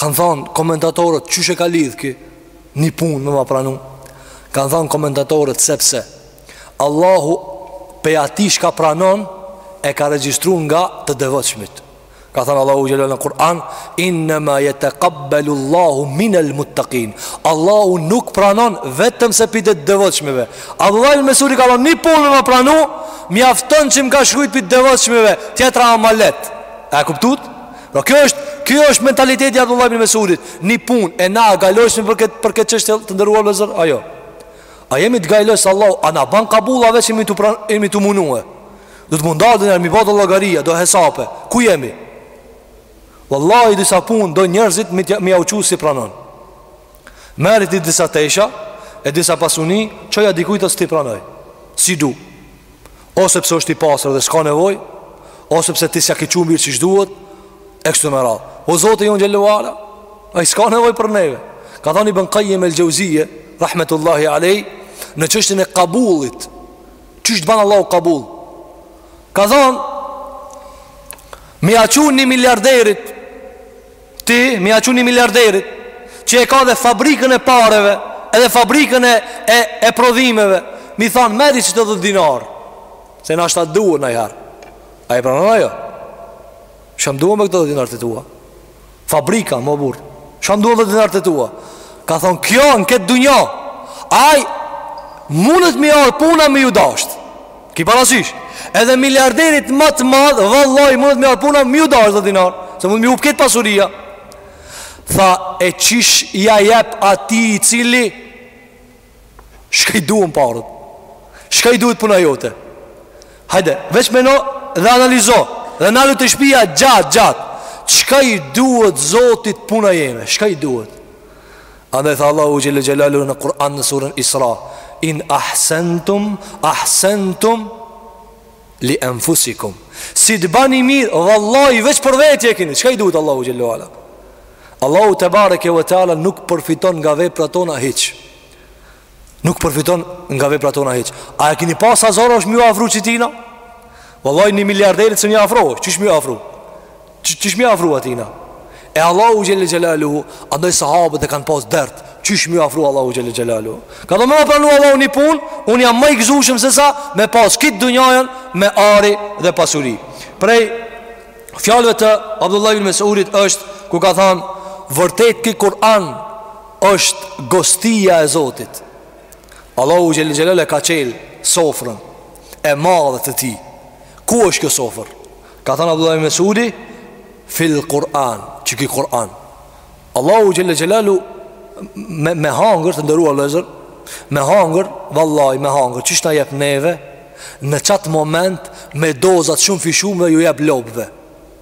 Kanë thënë komentatorët qysh e ka lidh ky ni punë me ma pranu. Kanë thënë komentatorët sepse Allahu pej atij çka pranon e ka regjistru nga të devotshmit. Ka thënë Allahu xhelle në Kur'an, "Inna ma yataqabbalu Allahu min al-muttaqin." Allahu nuk pranon vetëm se pej të devotshmeve. Abdullah ibn Mesudi ka thënë, "Ni punë me ma pranu, mjafton që më ka shkrujt pi të devotshmeve, tjetra amalet." E kuptut? Po kjo është, kjo është mentaliteti i Abdullah ibn Mesudit, ni punë e na gajlosmi për këtë për këtë çështje të nderuar vëllezër. A jo. A jemi tu gajlos Allahu, a na ban kabull a veç jemi tu pra, jemi tu munue. Duhet m'u ndal najher mi bo do llogari, do hesape. Ku jemi? Wallahi disa punë do njerëzit mi mi ja çu s'i pranon. Merri ti disa tesha E disa pasuni Çoja dikujt o s'ti pranoj S'i du Ose pse është i pasur dhe s'ka nevoj Ose pse ti s'ja ki çu mirë siç duhet E kështu me radhë Po Zoti jonë xhelle ue ala Ai s'ka nevoj për neve Ka than Ibn Kajim el-Xheuzije Rahmetullahi alejh Në çështjen e kabulit Qysh t'ban Allahu kabul Ka than Mi ja çu një miliarderit Ti, mi ja çu ni miliarderit Që e ka dhe fabrikën e pareve Edhe fabrikën e, e, e prodhimeve Mi thanë, merri qëto dhetë dinar Se nashta t'duhen najher A e pranon a jo Shka m'duhen mu këto dhetë dinar të tua Fabrika, mor burrë Shka m'duhen dhetë dinar të tua Ka thonë, kjo në këtë dunja Aj, mundet mi ardh puna me ju dasht Ki parasysh Edhe miliarderit ma të madh Vallahi mundet me i ardh puna me ju dasht dhe dinar Se mund me ju pakët pasuria Tha e qysh ja jep atij i cili Çka i duhet paret Çka i duhet puna jote Hajde, veç meno dhe analizo Dhe nalu te shpia gjatë, gjatë Çka i duhet zotit puna jeme Çka i duhet Andaj tha Allahu xhelle xhelaluhu në Kur'an në surën Isra, in ahsentum ahsentum li enfusikum. Si të bani mirë, vallahi veç për vete e keni. Çka i duhet Allahut xhelle ve ala? Allahu tebareke ve teala nuk përfiton nga veprat tona hiç. Nuk përfiton nga vepra tona hiç. A e keni pa sa zor është me ju afru qetina? Wallahi një miliarderit s'e di a afro, qysh me iu afru? Qysh me iu afru atina? E Allahu xhel-le xhelaluhu, andaj sahabët e kanë pas dert. Qysh me iu afru Allahut xhel-le xhelaluhu? Ka do me ma pranu Allahu një punë, unë jam më i gëzushëm se sa me pas kit dunjan me ari dhe pasuri. Prej fjalëve të Abdullah ibn Mesudit është ku ka thënë vërtet ky Kur'an është gostia e Zotit. Allahu xhel-le xhelaluhu e ka çel sofrën e madhe të tij. Ku është kjo sofër? Ka thënë Abdullah ibn Mesudi fil Kur'an, qiky Kur'an. Allahu xhel-le xhelaluhu me me hangër të nderuar vllezër, me hangër, vallahi me hangër, qysh na jep neve në qat moment me doza shumë fishume jau jep lopëve.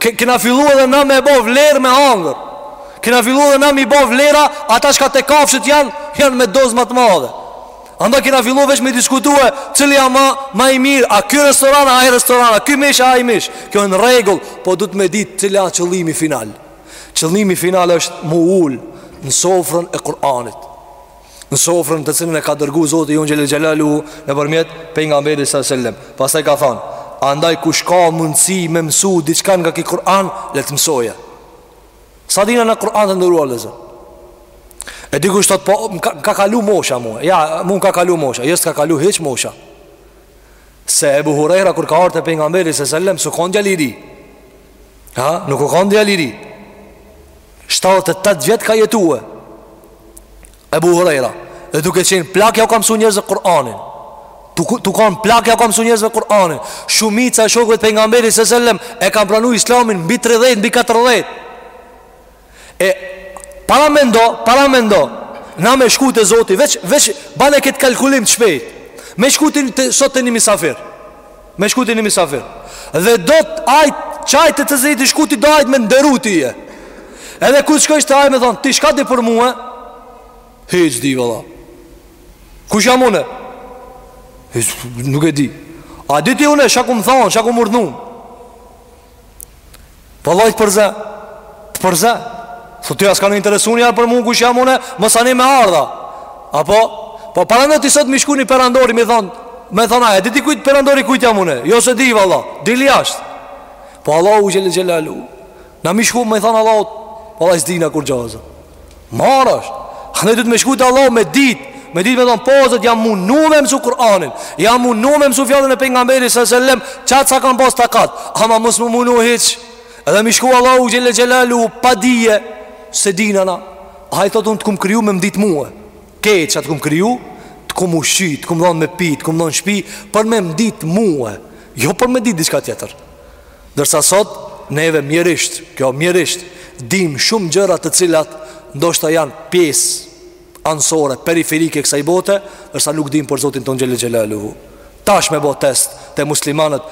Kina fillu edhe na me e bo vlerë me hangër Kina fillu edhe na me i bo vlera Ato çka te kafshët janë Janë me dozë më të madhe Andaj kina fillu veç me diskutue Cili a ma, ma i mirë A ky restoran, a ai restoran A ky mish, a ai mish Kjo në regull Po du të me ditë cili a qëllimi final Qëllimi final është m'u ul Në sofrën e Kur'anit në sofrën të cilën e ka dërgu Zoti ynë xhel-le xhelaluhu nëpërmjet pejgamberit alejhi selam pastaj ka thonë andaj kush ka mundësi me mësu diçka nga ky Kur'an le të mësoje sa dina na Kur'an të nderuar vllezër e dikush thot po më ka, ka kalu mosha mu ja mu më ka kalu mosha jo jo, s'të ka kalu hiç mosha se Ebu Hurejra kur ka ardh te pejgamberi alejhi selam s'u kon djal i ri Ha, nuk u kan djal i ri 78 vjet ka jetu Ebu Hurejra E duke qenë plak jau ka msu njerëzve Kur'anin Tu kanë plak jau ka msu njerëzve Kur'anin Shumica e shokëve të pejgamberit alejhi selam E kanë pranu islamin mbi 30, mbi 40 E paramendo, paramendo, na me shku te Zoti, veç, veç, bane këtë kalkulim të shpejt, me shku ti, ti sot te një misafir, me shku te një misafir, dhe do të ai, qaj të të zëjt i shku ti do ai me nderu ty, edhe ku të shkojsh te ai me thonë, ti çka di për mue, hiç s'di valla, kush jam une, hiç nuk e di, a di ti une, çka kum thonë, çka kum urdhnu, Vallahi të përzë Të përzë Se ti as kanë interesu një për mu kush jam une Mos ani me ardh Apo Po paramendo ti sot me shku një perandori me i thonë Me thonë a e di ti kujt perandori kujt jam une Jo s'e di valla Dil jashtë Po Allahu xhele xhelaluhu Na me shku me i thonë Allahut Valla s'dina kurgjo Marre është Andaj duhet me shku te Allahu me dit Me dit me thonë po Zot jam munu me mësu Kur'anin Jam munu me mësu fjalën e Pejgamberit sellem Qaq sa kam pas takat Ama mos m'u munu hiç Edhe me shku Allahu xhele xhelaluhu Pa dije S'e dina na Ai thotë unë të kum kriju me më dit mue Krejt çka të kum kriju Të kum ushqy Të kum dhonë me pi Të kum dhonë shpi Për me më dit mue Jo për me dit diçka tjetër Ndërsa sot neve mjerisht, kjo mjerisht, dim shumë gjëra të cilat ndoshta janë pjesë anësore, periferike kësaj bote, ndërsa nuk dim për Zotin ton Xhelel Xhelaluhu. Tash me bë test te muslimanët,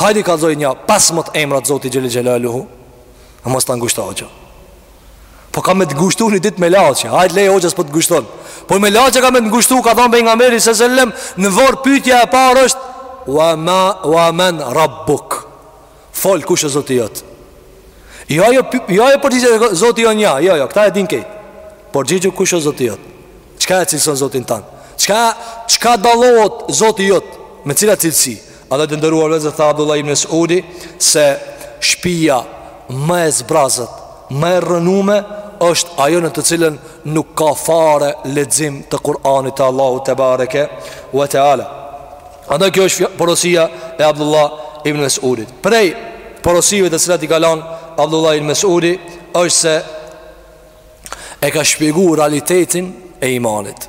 hajde kallzoj nja 15 emra të Zotit Xhelel Xhelaluhu, a mos ta ngushtohet. Po ka me të ngushtu një dit melaqe Hajt le hoxha s'po të ngushton Po melaqe ka me të ngushtu Ka thonë Pejgamberi sellem Në vorr pytja e parë është Wa, ma, wa men rabbuk Fol kush o Zoti jot Jo, jo, jo, jo përgjigje Zoti o nja Jo, jo, këta e din krejt Përgjigju kush o Zoti jot Çka e cilëson Zotin tan Çka, çka dallohet Zoti jot Me cila cilësi Andaj të nderuar vëllezër tha Abdullah ibn Mesudi Se shpia më e zbrazët Më e rrënume është ajo në të cilën nuk ka fare lexim të Kur'anit të Allahut tebareke ve teala Andaj kjo është porosia e Abdullah ibn Mesudi Prej porosive të cilat i ka lanë Abdullah ibn Mesudi është se E ka shpjegu realitetin e imanit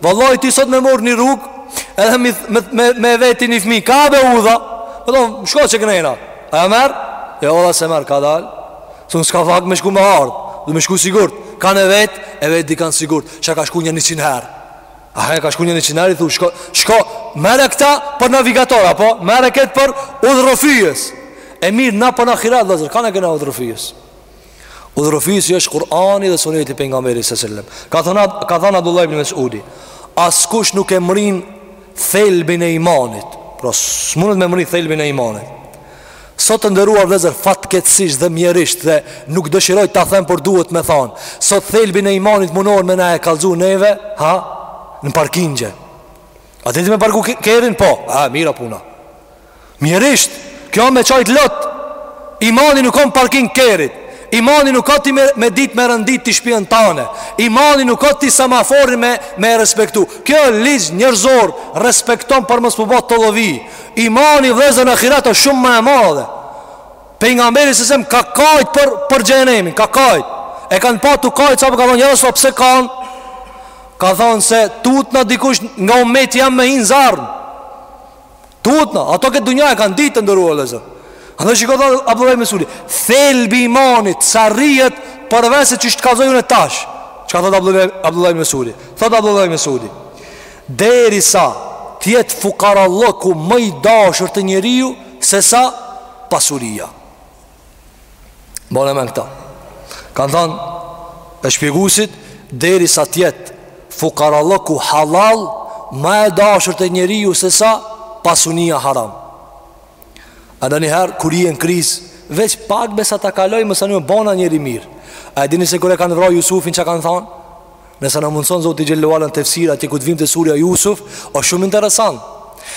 Vallahi ti sot me marr një rrug Edhe me, me, me, me e veti një fmi Ka bje udha Me thonë shko qe knena A e merr E jo, valla s'e merr kadal Se s'ka vakt me shku me ardh Du me shku sigurt Kan e vet E vet dikan sigurt Qaj ka shku nja njëqind herë Ai ka shku nja njëqind herë I thu shko Shko Merre këta për navigator Apo Merre këtë për udhërrëfyes E mirë na për në ahiret vllazër Kan e kena udhërrëfyes Udhërrëfyesi është Kurani dhe suneti Pejgamberit sellem Ka thënë ka thënë Abdullah ibn Mesudi Askush nuk e mrrin thelbin e imanit Pra s'mundet me mrri thelbin e imanit Sot të nderuar vllezër fatkeqësisht dhe mjerisht dhe nuk dëshiroj ta them por duhet me thanë Sot thelbin e imanit munohen me na e kallzu neve ha? Në parkingje A di ti me parku kerrin? Po, a, mirë a puna Mjerisht, kjo me qajt lot Imani nuk o n'parking kerrit Imani nuk a ti me, me dit me rendit ti shpijën tane Imani nuk a ti semaforin me, me respektu Kjo o ligj njerzor respekton për mos me u ba tollovi Imani vllezër në ahiret është shumë më e madhe Pejgamberi sellem ka kajt për, për xhehenemin Ka kajt E kanë pa tu kajt sahabët ka thonë ja Resulallah pse kan Ka thonë se tutna dikush nga umeti jem me hi n'zjarm Tutna, ata këtë dynja e kanë ditë të nderuar vllezër A në shiko dhe Abdullah ibn Mesudi Thelbi i imanit, s'arrihet përveç se qysh t'kallzoj unë e tash Çka thot Abdullah ibn Mesudi Thot Abdullah ibn Mesudi Derisa t'jetë fukarallëku më i dashur te njeriu Sesa pasuria Bone men këta Kanë thanë shpjeguesit Derisa t'jetë Fukarallëku hallall Ma e dashur te njeriu sesa Pasunia haram Hajde njëherë Kur je në krizë Veç pak besa ta kaloj Masanej bona njeri i mirë A e dini se kur e kanë vra Jusufin çka kanë thanë Nëse na mundëson Zoti xhelle ve ala n'tefsir atje kur të vijm te surja Jusuf O shumë interesant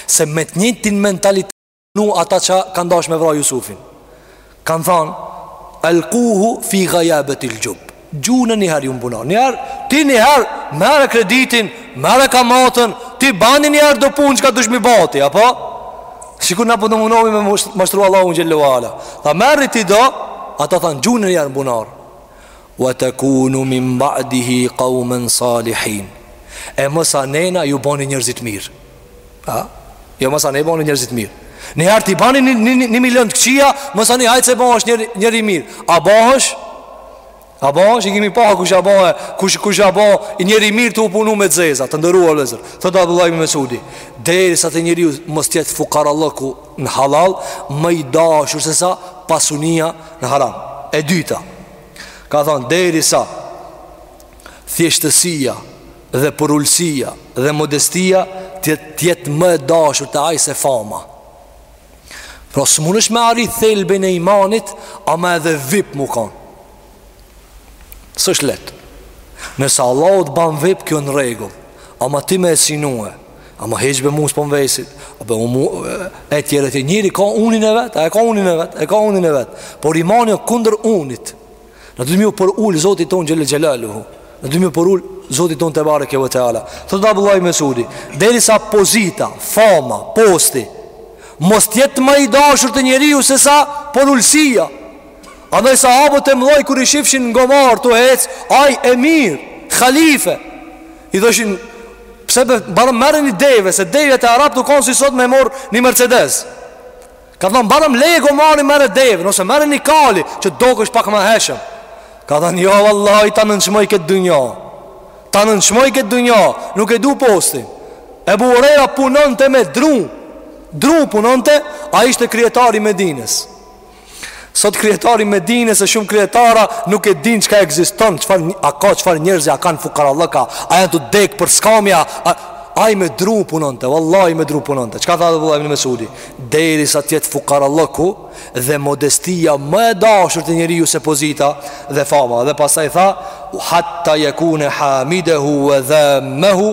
Se me të njëjtin mentalitet Nu ata që kanë dash me vra Jusufin Kanë thanë Elkuhu fi gajabetil xhubb Gjune njëherë ju m'bunar Njëherë, ti njëherë Merre kreditin, merre kamatën T'i bani njëherë do punë çka dush me ba ti Apo? Sikur na po munohemi me mashtru Allahun xhelle ve ala Tha merri ti do Ata thanë gjune njëherë m'bunar Wa takunu min ba'dihi qauman salihin E masanena ju boni njerëz të mirë. A? Jo masanej boni njerëz të mirë. Njëherë t'i bani një, një, një milion të këqija, masanej hajt se bëhesh njeri, njeri i mirë. A bëhesh? A bëhesh? I kemi pa ha kush a bo, kush, kush a bo, njeri i mirë tu punu me zeza, të nderuar vllezër. Thot Abdullah ibn Mesudi. Derisa te njeriu mos t'jetë fukarallëku në hallall, më i dashur sesa pasunia në haram. E dyta, Ka thonë, derisa thjeshtësia dhe përulësia dhe modestia t'jetë më e dashur te ai se fama. Pra s'mundesh me arrit thelbin e imanit, ama edhe vip m'u kanë. S'është lehtë. Nëse Allahu të ban vip, kjo në rregull. Ama ti me e synue. A më heqë be mu s'po më vesit A be mu E tjera tjera Njeri ka unin e vet A e ka unin e vet E ka unin e vet Por imani o kundër unit Na do me ju përul Zotit ton xhele xhelaluhu Na do me ju përul Zotit ton tebareke ve teala Thot Abdullah ibn Mesudi Derisa pozita Fama Posti Mos t'jetë ma i dashur te njeriu se sa Përulësia Andaj sahabët e mdhoj Kur i shifshin në gomar tu hec Ai emir Halife I thoshin, pse be, barem merre ni deve, se devet te arabët u kon si sot me marrë një Mercedes. Ka thonë, barem leje gomarin merre deven, ose merre një kali, që dokesh pak ma hijshëm. Ka thonë, jo, vallahi, ta nënçmoj këtë dynja. Ta nënçmoj këtë dynja, nuk e du postin. Ebu Hurejra punonte me dru, dru punonte, a ishte kryetar i Medinës. Sot kryetari i Medinës e shumë kryetara nuk e din çka ekziston, çfar, a ka çfar njerëzi, a kanë fukarallëka, a janë tu dek për skamja, a, ai me dru punonte, vallahi me dru punonte, çka tha Abdullah ibn Mesudi, derisa t'jetë fukarallëku dhe modestia më e dashur te njeriu se pozita dhe fama, dhe pastaj tha, ve hatta jekune hamiduhu ve dhammuhu,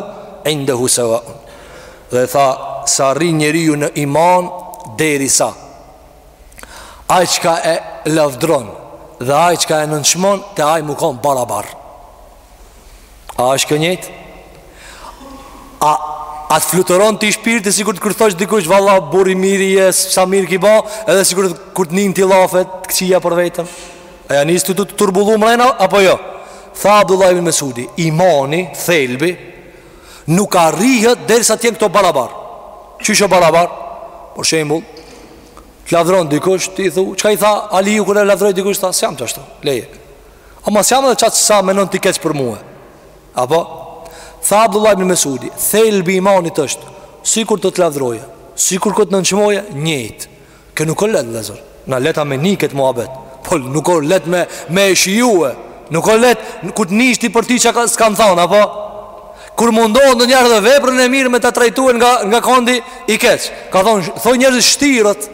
indehu seva dhe tha, s'arrin njeriu në iman, derisa, Ai çka e lavdron Dhe ai çka e nënçmon Te ai me konë barabar A është kjo njëjt A A të fluturon ty shpirti sikur kur t'thosh dikush Valla burr i mirë je Sa mirë ki ba Edhe sikur kur t'nin ti llafet Të këqija për veten A ja nis tu të turbullu mrena Apo jo Tha Abdullah ibn Mesudi Imani, thelbi Nuk arrihet derisa të jenë këto barabar. Qysh është barabar? Për shembull, të lavdron dikush, ti thu, çka i tha Aliu kur e lavdroi dikush tha, s'jam ashtu. Leje. Ama s'jam edhe qaq sa menon ti keq për mua. A po, tha Abdullah ibn Mesudi, thelbi i imanit është sikur të të lavdroje, sikur të nënçmoje, njëjtë. Kjo nuk o leht vllezër Na leht a me ni këtë muhabet Po nuk o leht me, me e shijue Nuk o leht Kur t'nish ti për ti çka s'kam thonë Apo Kur mundohen ndonjëherë edhe veprën e mirë Me ta trajtue nga, nga kondi i keq Ka thonë Thojn njerëz shtiret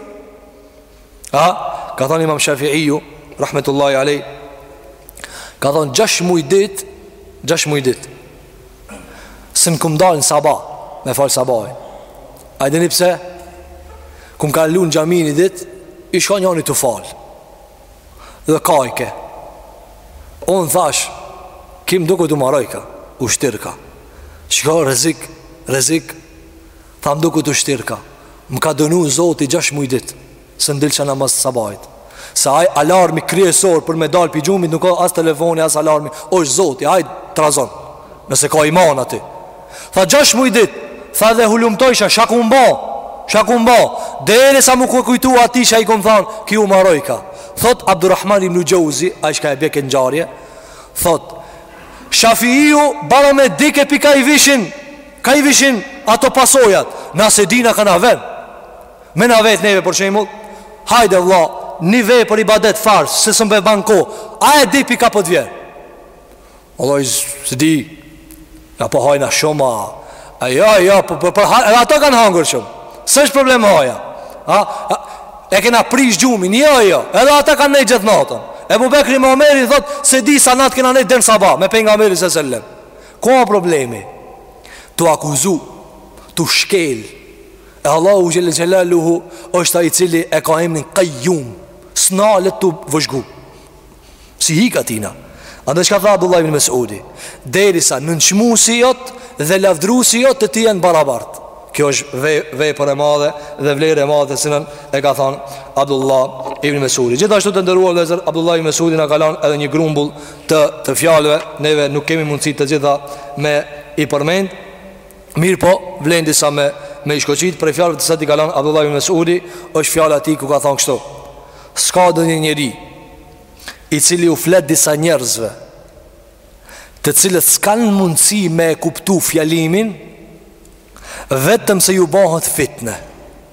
A Ka thonë imam Shafiiu Rahmetullahi alejh Ka thonë gjash muj dit Gjash muj dit S'un kam dalë në sabah Me falë sabahin A e dini pse Kam kalu në xhami ni dit Ish kon njani tu falë Dhe kajke Unë thash Ky m'duket marojka U shtirka Çka rrezik Rrezik Tham duket u shtirka Më ka dënu Zoti gjash muj dit Se ndijsha namaz të sabahit Se aj alarmi kryesor për me dal prej gjumit Nuk ka as telefoni, as alarmi Osht Zoti, aj trazon Nëse ka iman aty Tha gjashtë muj ditë Tha dhe hulumtojsha, çka kam unë ba Çka kam unë ba Derisa m'u ka kujtu atij që ai i kom than Ky u marojka Thot Abdurrahman ibn Xhevzi Ai çka e bje këtë njarje Thot Shafiiu bana me dike prej ka i vishin Ka i vishin ato pasojat Nëse dina kena ven Me na vetë neve për shembull, hajde vëlla, një vepër ibadet farz, se s'më ban kamba. A e di prej ka po të vjen? Allahi s'di, na po hajna shumë, a, a ja, ja, po, po, po, edhe ata kanë hangur shumë. S'është problem haja. A, a, e kena prish gjumin, jo, jo, edhe ata kanë nejtë gjithë natën. Ebu Bekri me Omeri thot, s'e di sa natë kena nejtë deri në sabah, me pejgamberin alejhi selam. Ku a problemi? Tu akuzu, tu shkelë, E Allahu Xhel-le Xhelaluhu është ai i cili e ka emnin kajjum S'ndalet tu vëzhgu S'i hikë ti nga ana çka tha Abdullah ibn Mesudi Derisa nënçmusi jot dhe lavdrusi jot te ti jenë barabartë Kjo është vep, vepër e madhe dhe vlerë e madhe të cilën e ka than Abdullah ibn Mesudi Gjithashtu të nderuar vllezër Abdullah ibn Mesudi na kallxon edhe një grumbull të, të fjalëve Neve nuk kemi mundësi të gjitha me i përmend Mirëpo, vlen disa me, me i shkoqit Prej fjalëve të cilat i kallxon Abdullah ibn Mesudi është fjala e tij ku ka thonë kështu S'ka donjë njeri I cili u flet disa njerëzve Të cilët s'kan mundësi me e kuptu fjalimin Vetëm se ju bahet fitne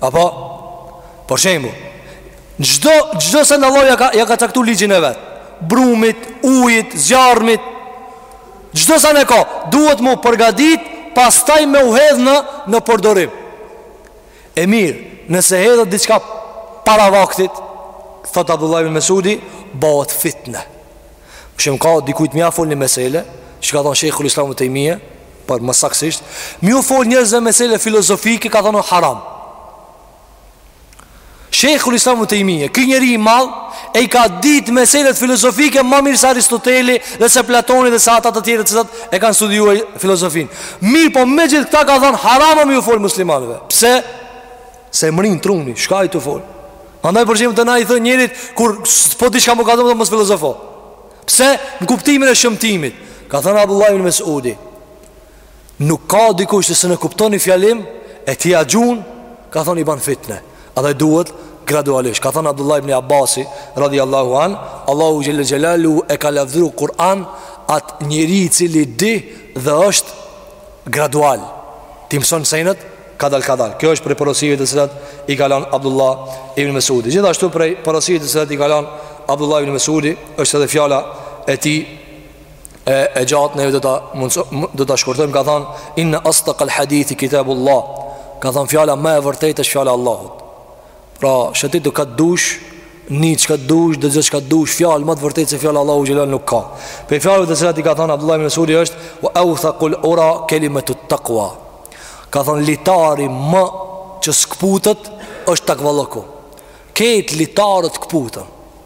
Apo, për shembull, çdo çdo send Allahu ja ka ja ka caktu ligjin e vet. Brumit, ujit, zjarmit. Çdo send ka, duhet mu përgatit, pastaj me u hedh në në përdorim. E mirë, nëse hedhet diçka para vaktit, thot Abdullah ibn Mesudi, bëhet fitne. Për shembull ka dikujt m'ia fol një mesele Që ka thonë shejhul islam ibn Tejmije Por ma saktësisht M'ju fol njerëzve mesele filozofike Ka thonë haram Shejhul islam ibn Tejmije Ky njeri i madh E i ka dit meselet filozofike Ma mirë se Aristoteli Dhe se Platoni Dhe se ata të tjerë Cilët e kanë studiu filozofinë Mirëpo megjithë këta ka thonë Haram o m'ju fol muslimanve Pse? S'e mrrin truni, çka je tu folë Prandaj për shembull na i thojmë njerit Kur po diçka me kallzu mos filozofo Pse në kuptimin e shëmtimit Ka thënë Abdullah ibn Mesudi Nuk ka dikush që s'e kupton një fjalim E ti ia gjun Ka thënë i ban fitne Edhe duhet gradualisht Ka thënë Abdullah ibni Abasi Radijallahu anhu Allahu Xhel-le Xhelaluhu e ka lavdru n'Kur'an Atë njeri i cili di dhe është gradual T'i mëson senet Kadal kadal. Kjo është prej porosive të cilat i ka lan Abdullah ibn Mesudi. Gjithashtu prej porosive të cilat i ka lan Abdullah ibn Mesudi është edhe fjala e tij e gjatë ne do ta do ta shkurtojmë ka thanë inne asdakal hadithi kitabullah. Ka thanë fjala ma e vërtetë është fjala e Allahut. Pra, shëtit kah t'dush, ni çka t'dush, dëgjo çka t'dush, fjalë ma të vërtetë se fjala e Allahut xhel-le xhelaluhu nuk ka. Prej fjalëve të cilat i ka thonë Abdullah ibn Mesudi është, ue euthekul ura kelimetu takua. Ka thonë, litari ma që s'kputët është takvallëku. Krejt litarët këputën.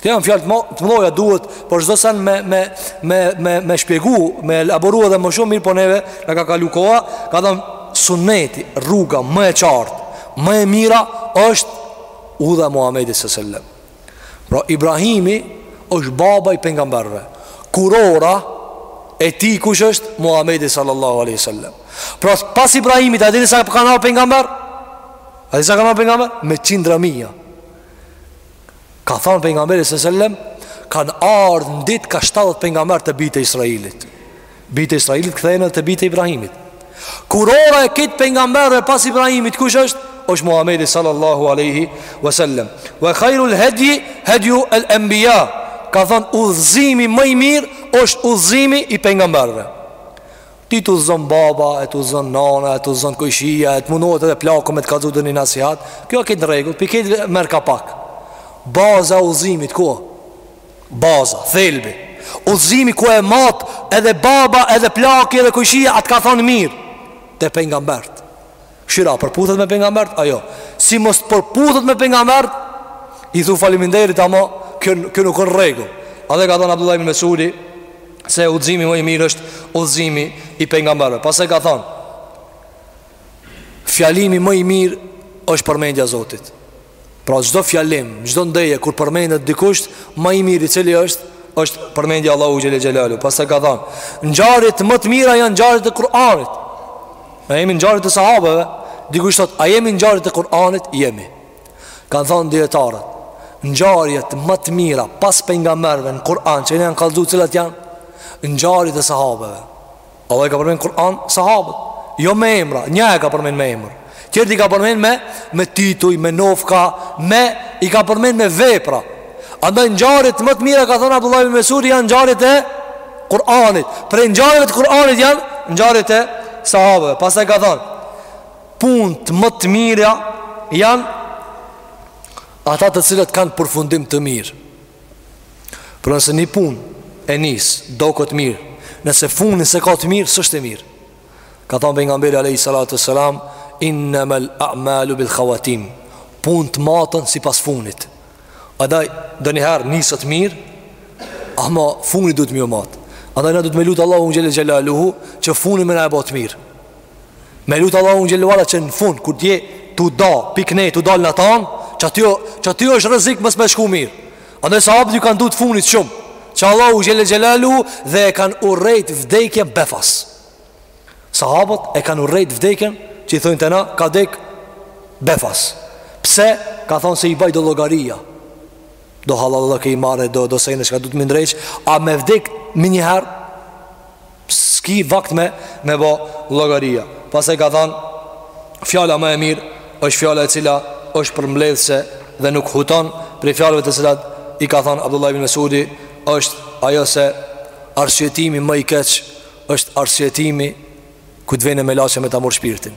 Këto janë fjalë të mëdha duhet, por çdo send me me me me me shpjegu, me elaboru edhe më shumë mirë po neve na ka kalu koha, ka thanë sunneti, rruga më e qartë, më e mira është udha e Muhamedit sallallahu alaihi wasallam. Pra Ibrahimi është baba i pejgamberëve. Kurora e tij kush është Muhamedi sallallahu alaihi wasallam. Pra pas Ibrahimit a dini sa kanë ardhur pejgamber? A dini sa kanë ardhur pejgamber? Me qindra mija. Ka thënë pejgamberi sallallahu alajhi wasallam, kanë ardhë në ditë ka 70 pejgamberë te bijtë e Israilit. Bijtë e Israilit kthehen edhe te bijtë e Ibrahimit. Kurora e krejt pejgamberëve pas Ibrahimit kush është? Është Muhamedi sallallahu alaihi wasallam. Wa khairul hadyi hadyul anbiya. Ka thënë udhëzimi më i mirë është udhëzimi i pejgamberëve. Ti të udhzon baba, e të udhzon nana, e të udhzon kojshia, e të munohet edhe plaku me të kallzu një nasihat, kjo a krejt në rregull, prej krejt merr ka pak. Baza e udhzimit, ku? Baza, thelbi. Udhzimi ku e mat edhe baba, edhe plaki, edhe kojshia, a t'ka thanë mirë. Te pejgamberët. Kshira, a përputhet me pejgamberët? A jo Si mos përputhet me pejgamberët I thu faliminderit ama Kjo nuk o n'rregull Andaj ka thonë Abdullah ibn Mesudi Se udhzimi më i mirë është Udhzimi i pejgamberëve Pastaj ka thanë Fjalimi më i mirë është përmendja e Zotit Pra çdo fjalim, çdo ndeje kur përmendet dikush, ma i miri cili është, është përmendja e Allahut xhel-le xhelaluhu. Pastaj ka thanë, ngjarjet ma të mira janë ngjarjet e Kur'anit. Ne jemi te ngjarjet e sahabeve. Dikush thotë, a jemi te ngjarjet e Kur'anit? Jemi. Kanë thanë dijetarët, ngjarjet ma të mira pas pejgamberëve në Kur'an që na janë kallzu cilat janë ngjarjet e sahabeve. Allahu i ka përmen n'Kur'an sahabët Jo me emra, njëjin e ka përmen me emër Tjerët i ka përmen me, me tituj, me nofka Me i ka përmen me vepra Andaj ngjarjet më të mira ka thonë Abdullah ibn Mesudi janë ngjarjet e Kur'anit Prej ngjarjeve të Kur'anit janë ngjarjet e sahabëve Pastaj ka thanë Punët më të mira janë Ato të cilat kanë përfundim të mirë Por nëse një pun e nis, do këtë mirë, nëse funin s'e ka të mirë, s'është e mirë. Ka thonë Pejgamberi alejhi salatu ve selam, inneme l'a'malu bil khawatim, punt maten sipas funit. Andaj, donjëherë niset mirë, ama funit duhet m'ju matë. Andaj, na duhet me lutë Allahun xhel-le xhelaluhu, që funin me na e bo të mirë. Me lutë Allahun xhel-le ve ala që në fund Kur t'je tu da pik ne tu dal n'atan Qaty, qaty është rrezik mos me shku mirë Andaj sahabët ju kanë tut funit shumë Që Allahu xhel-le xhelaluhu dhe e kanë urrejt vdekjen befas Sahabët e kanë urrejt vdekjen që i thojnë te na ka dek befas Pse ka thonë se i baj do llogaria Do hallallëqe i marr do, do sene çka duhet m'i ndreq A me vdek menjëherë S'ki vakt me, me bo llogaria Pastaj ka than Fjala më e mirë është fjala e cila është përmbledhëse dhe nuk huton Prej fjalëve të cilat i ka than Abdullah ibn Mesudi është ajo se Arsyetimi më i keq është arsyetimi Kur të vijnë melaqet me ta mor shpirtin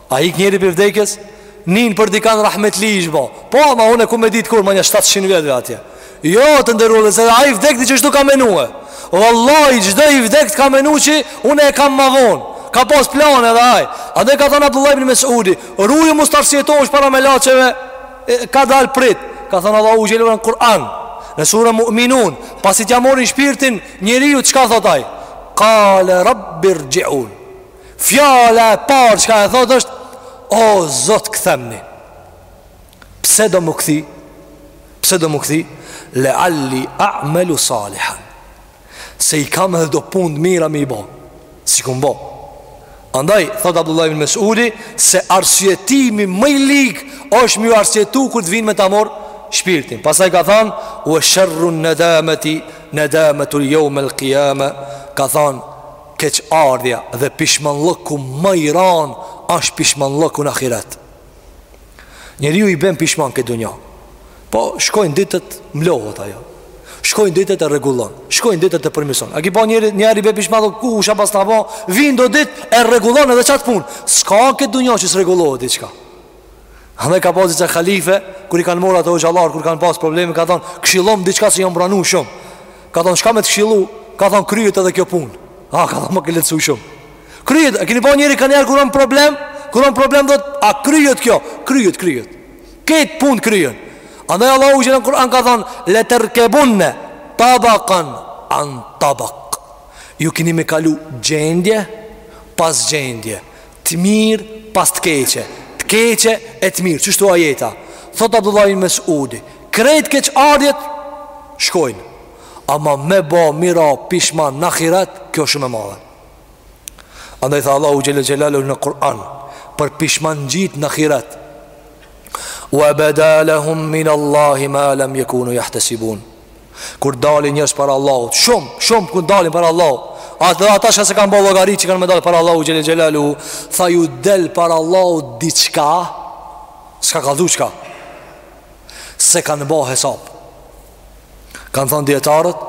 A ik njeri prej vdekjes? Nin për dikan rahmetli ish bo Po ama une ku me dit kur mas nja 700 vjetëve atje Jo të nderuar edhe ai i vdekti qashtu ka menu Vëlla çdo i vdekt ka menu që une e kam ma von Ka pas plan edhe ai Andaj ka thonë Abdullah ibn Mesudi Ruju mos t'arsyetohesh para melaqeve Kadal prit Ka thonë Allahu xhel-le në Kur'an Në suren Mu'minun Pasi t'ia marrin shpirtin njeriut çka thot ai Kale rabbirxhiun Fjala e parë çka e thotë është o Zot kthemni. Pse do m'u kthy? Pse do m'u kthy? Le alli a'malu salihan. Se i kam edhe do punë t'mira me i bo. S'i kum bo. Andaj thot Abdullah ibn Mesudi se arsyetimi më i lig është m'u arsyetu kur të vin me ta marr shpirtin. Pastaj ka thënë wa sharrun nadamati nadamatu yawm al-qiyama ka thënë Keqardhja dhe pishmanllëku më i ranë asht pishmanllëku në ahiret. Njeriu i bjen pishman n'këtë dunja. Po shkojnë ditët mlohet ajo. Shkojnë ditët e rregullon, shkojnë ditët e përmison. A ki pa njeri njeri bjen pishman do ku usha pas ta po, vin do ditë e rregullon edhe qat punë. S'ka n'këtë dunja që s'rregullohet diçka. Andaj ka pasë një khalife, kur i kanë marrë hoxhallarët, kur kanë pasë probleme, ka thonë, këshillom diçka që jam branu shumë. Ka thonë, çka me të këshillu, ka thonë, kryhet edhe kjo punë. A, ka thonë, më ke lehtësu shumë. Kryhet, a keni pa njeri kanjëherë krijon problem, krijon problem dhe, a kryhet kjo, kryhet, kryhet. Ketë punë kryhet. Andaj Allahu xhel-le në Kur'an ka thonë, le terkebunne, tabakan, an tabak. Ju keni me kalu gjendje, pas gjendje. T'mirë pas t'keqe T'keqe e t'mirë Qështu â jeta Thot Abdullah ibn Mesudi Krejt keqardhjet Shkojnë Ama me bo njeri pishman në ahiret Kjo shumë e madhe Andaj tha Allahu xhel-le xhelaluhu në Kur'an Për pishmanxhitë në ahiret Wa beda lehum min Allahi ma lam jekunu jahtesibun Kur dalin njerëz para Allahut Shumë, shumë kur dalin para Allahut Atë edhe ata çka s'e kanë bo llogari që kanë me dalë para Allahut xhel-le xhelaluhu Tha ju del para Allahut diçka çka ka zhu çka s'e kanë bo hesap Kanë thonë dijetarët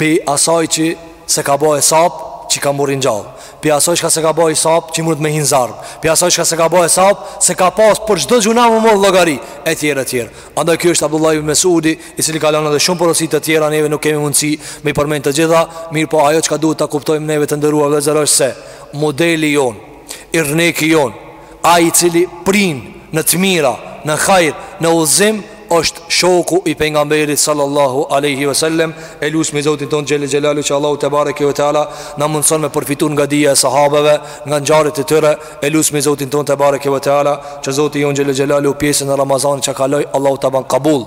Pi asaj që s'e ka bo hesap Që ka mu ringjallë Pi asaj çka s'e ka bo hesap Që mundet me hi në zjarm Pi asaj çka s'e ka bo hesap Se ka pasë për çdo gjynah me marrë llogari E tjere, e tjere Andaj kjo është Abdullah ibn Mesudi i cili ka lon edhe shumë porosi të tjera, neve nuk kemi mundësi me i përmend të gjitha, mirëpo ajo çka duhet ta kuptojmë neve të nderuar vëllezër është se modeli jonë, yrneki jonë, ai i cili prin në të mira, në hajr, në udhëzim është shoku i pejgamberit sallallahu alaihi wasallam e lusmi zotin tonë xhel-le xhelaluhu që Allahu tebareke ve teala na mundëson me përfitu nga dija e sahabeve nga ngjarjet e tyre e lusmi zotin tonë tebareke ve teala që zoti jonë xhel-le xhelaluhu pjesën e ramazanit që kaloi Allahu ta ban kabul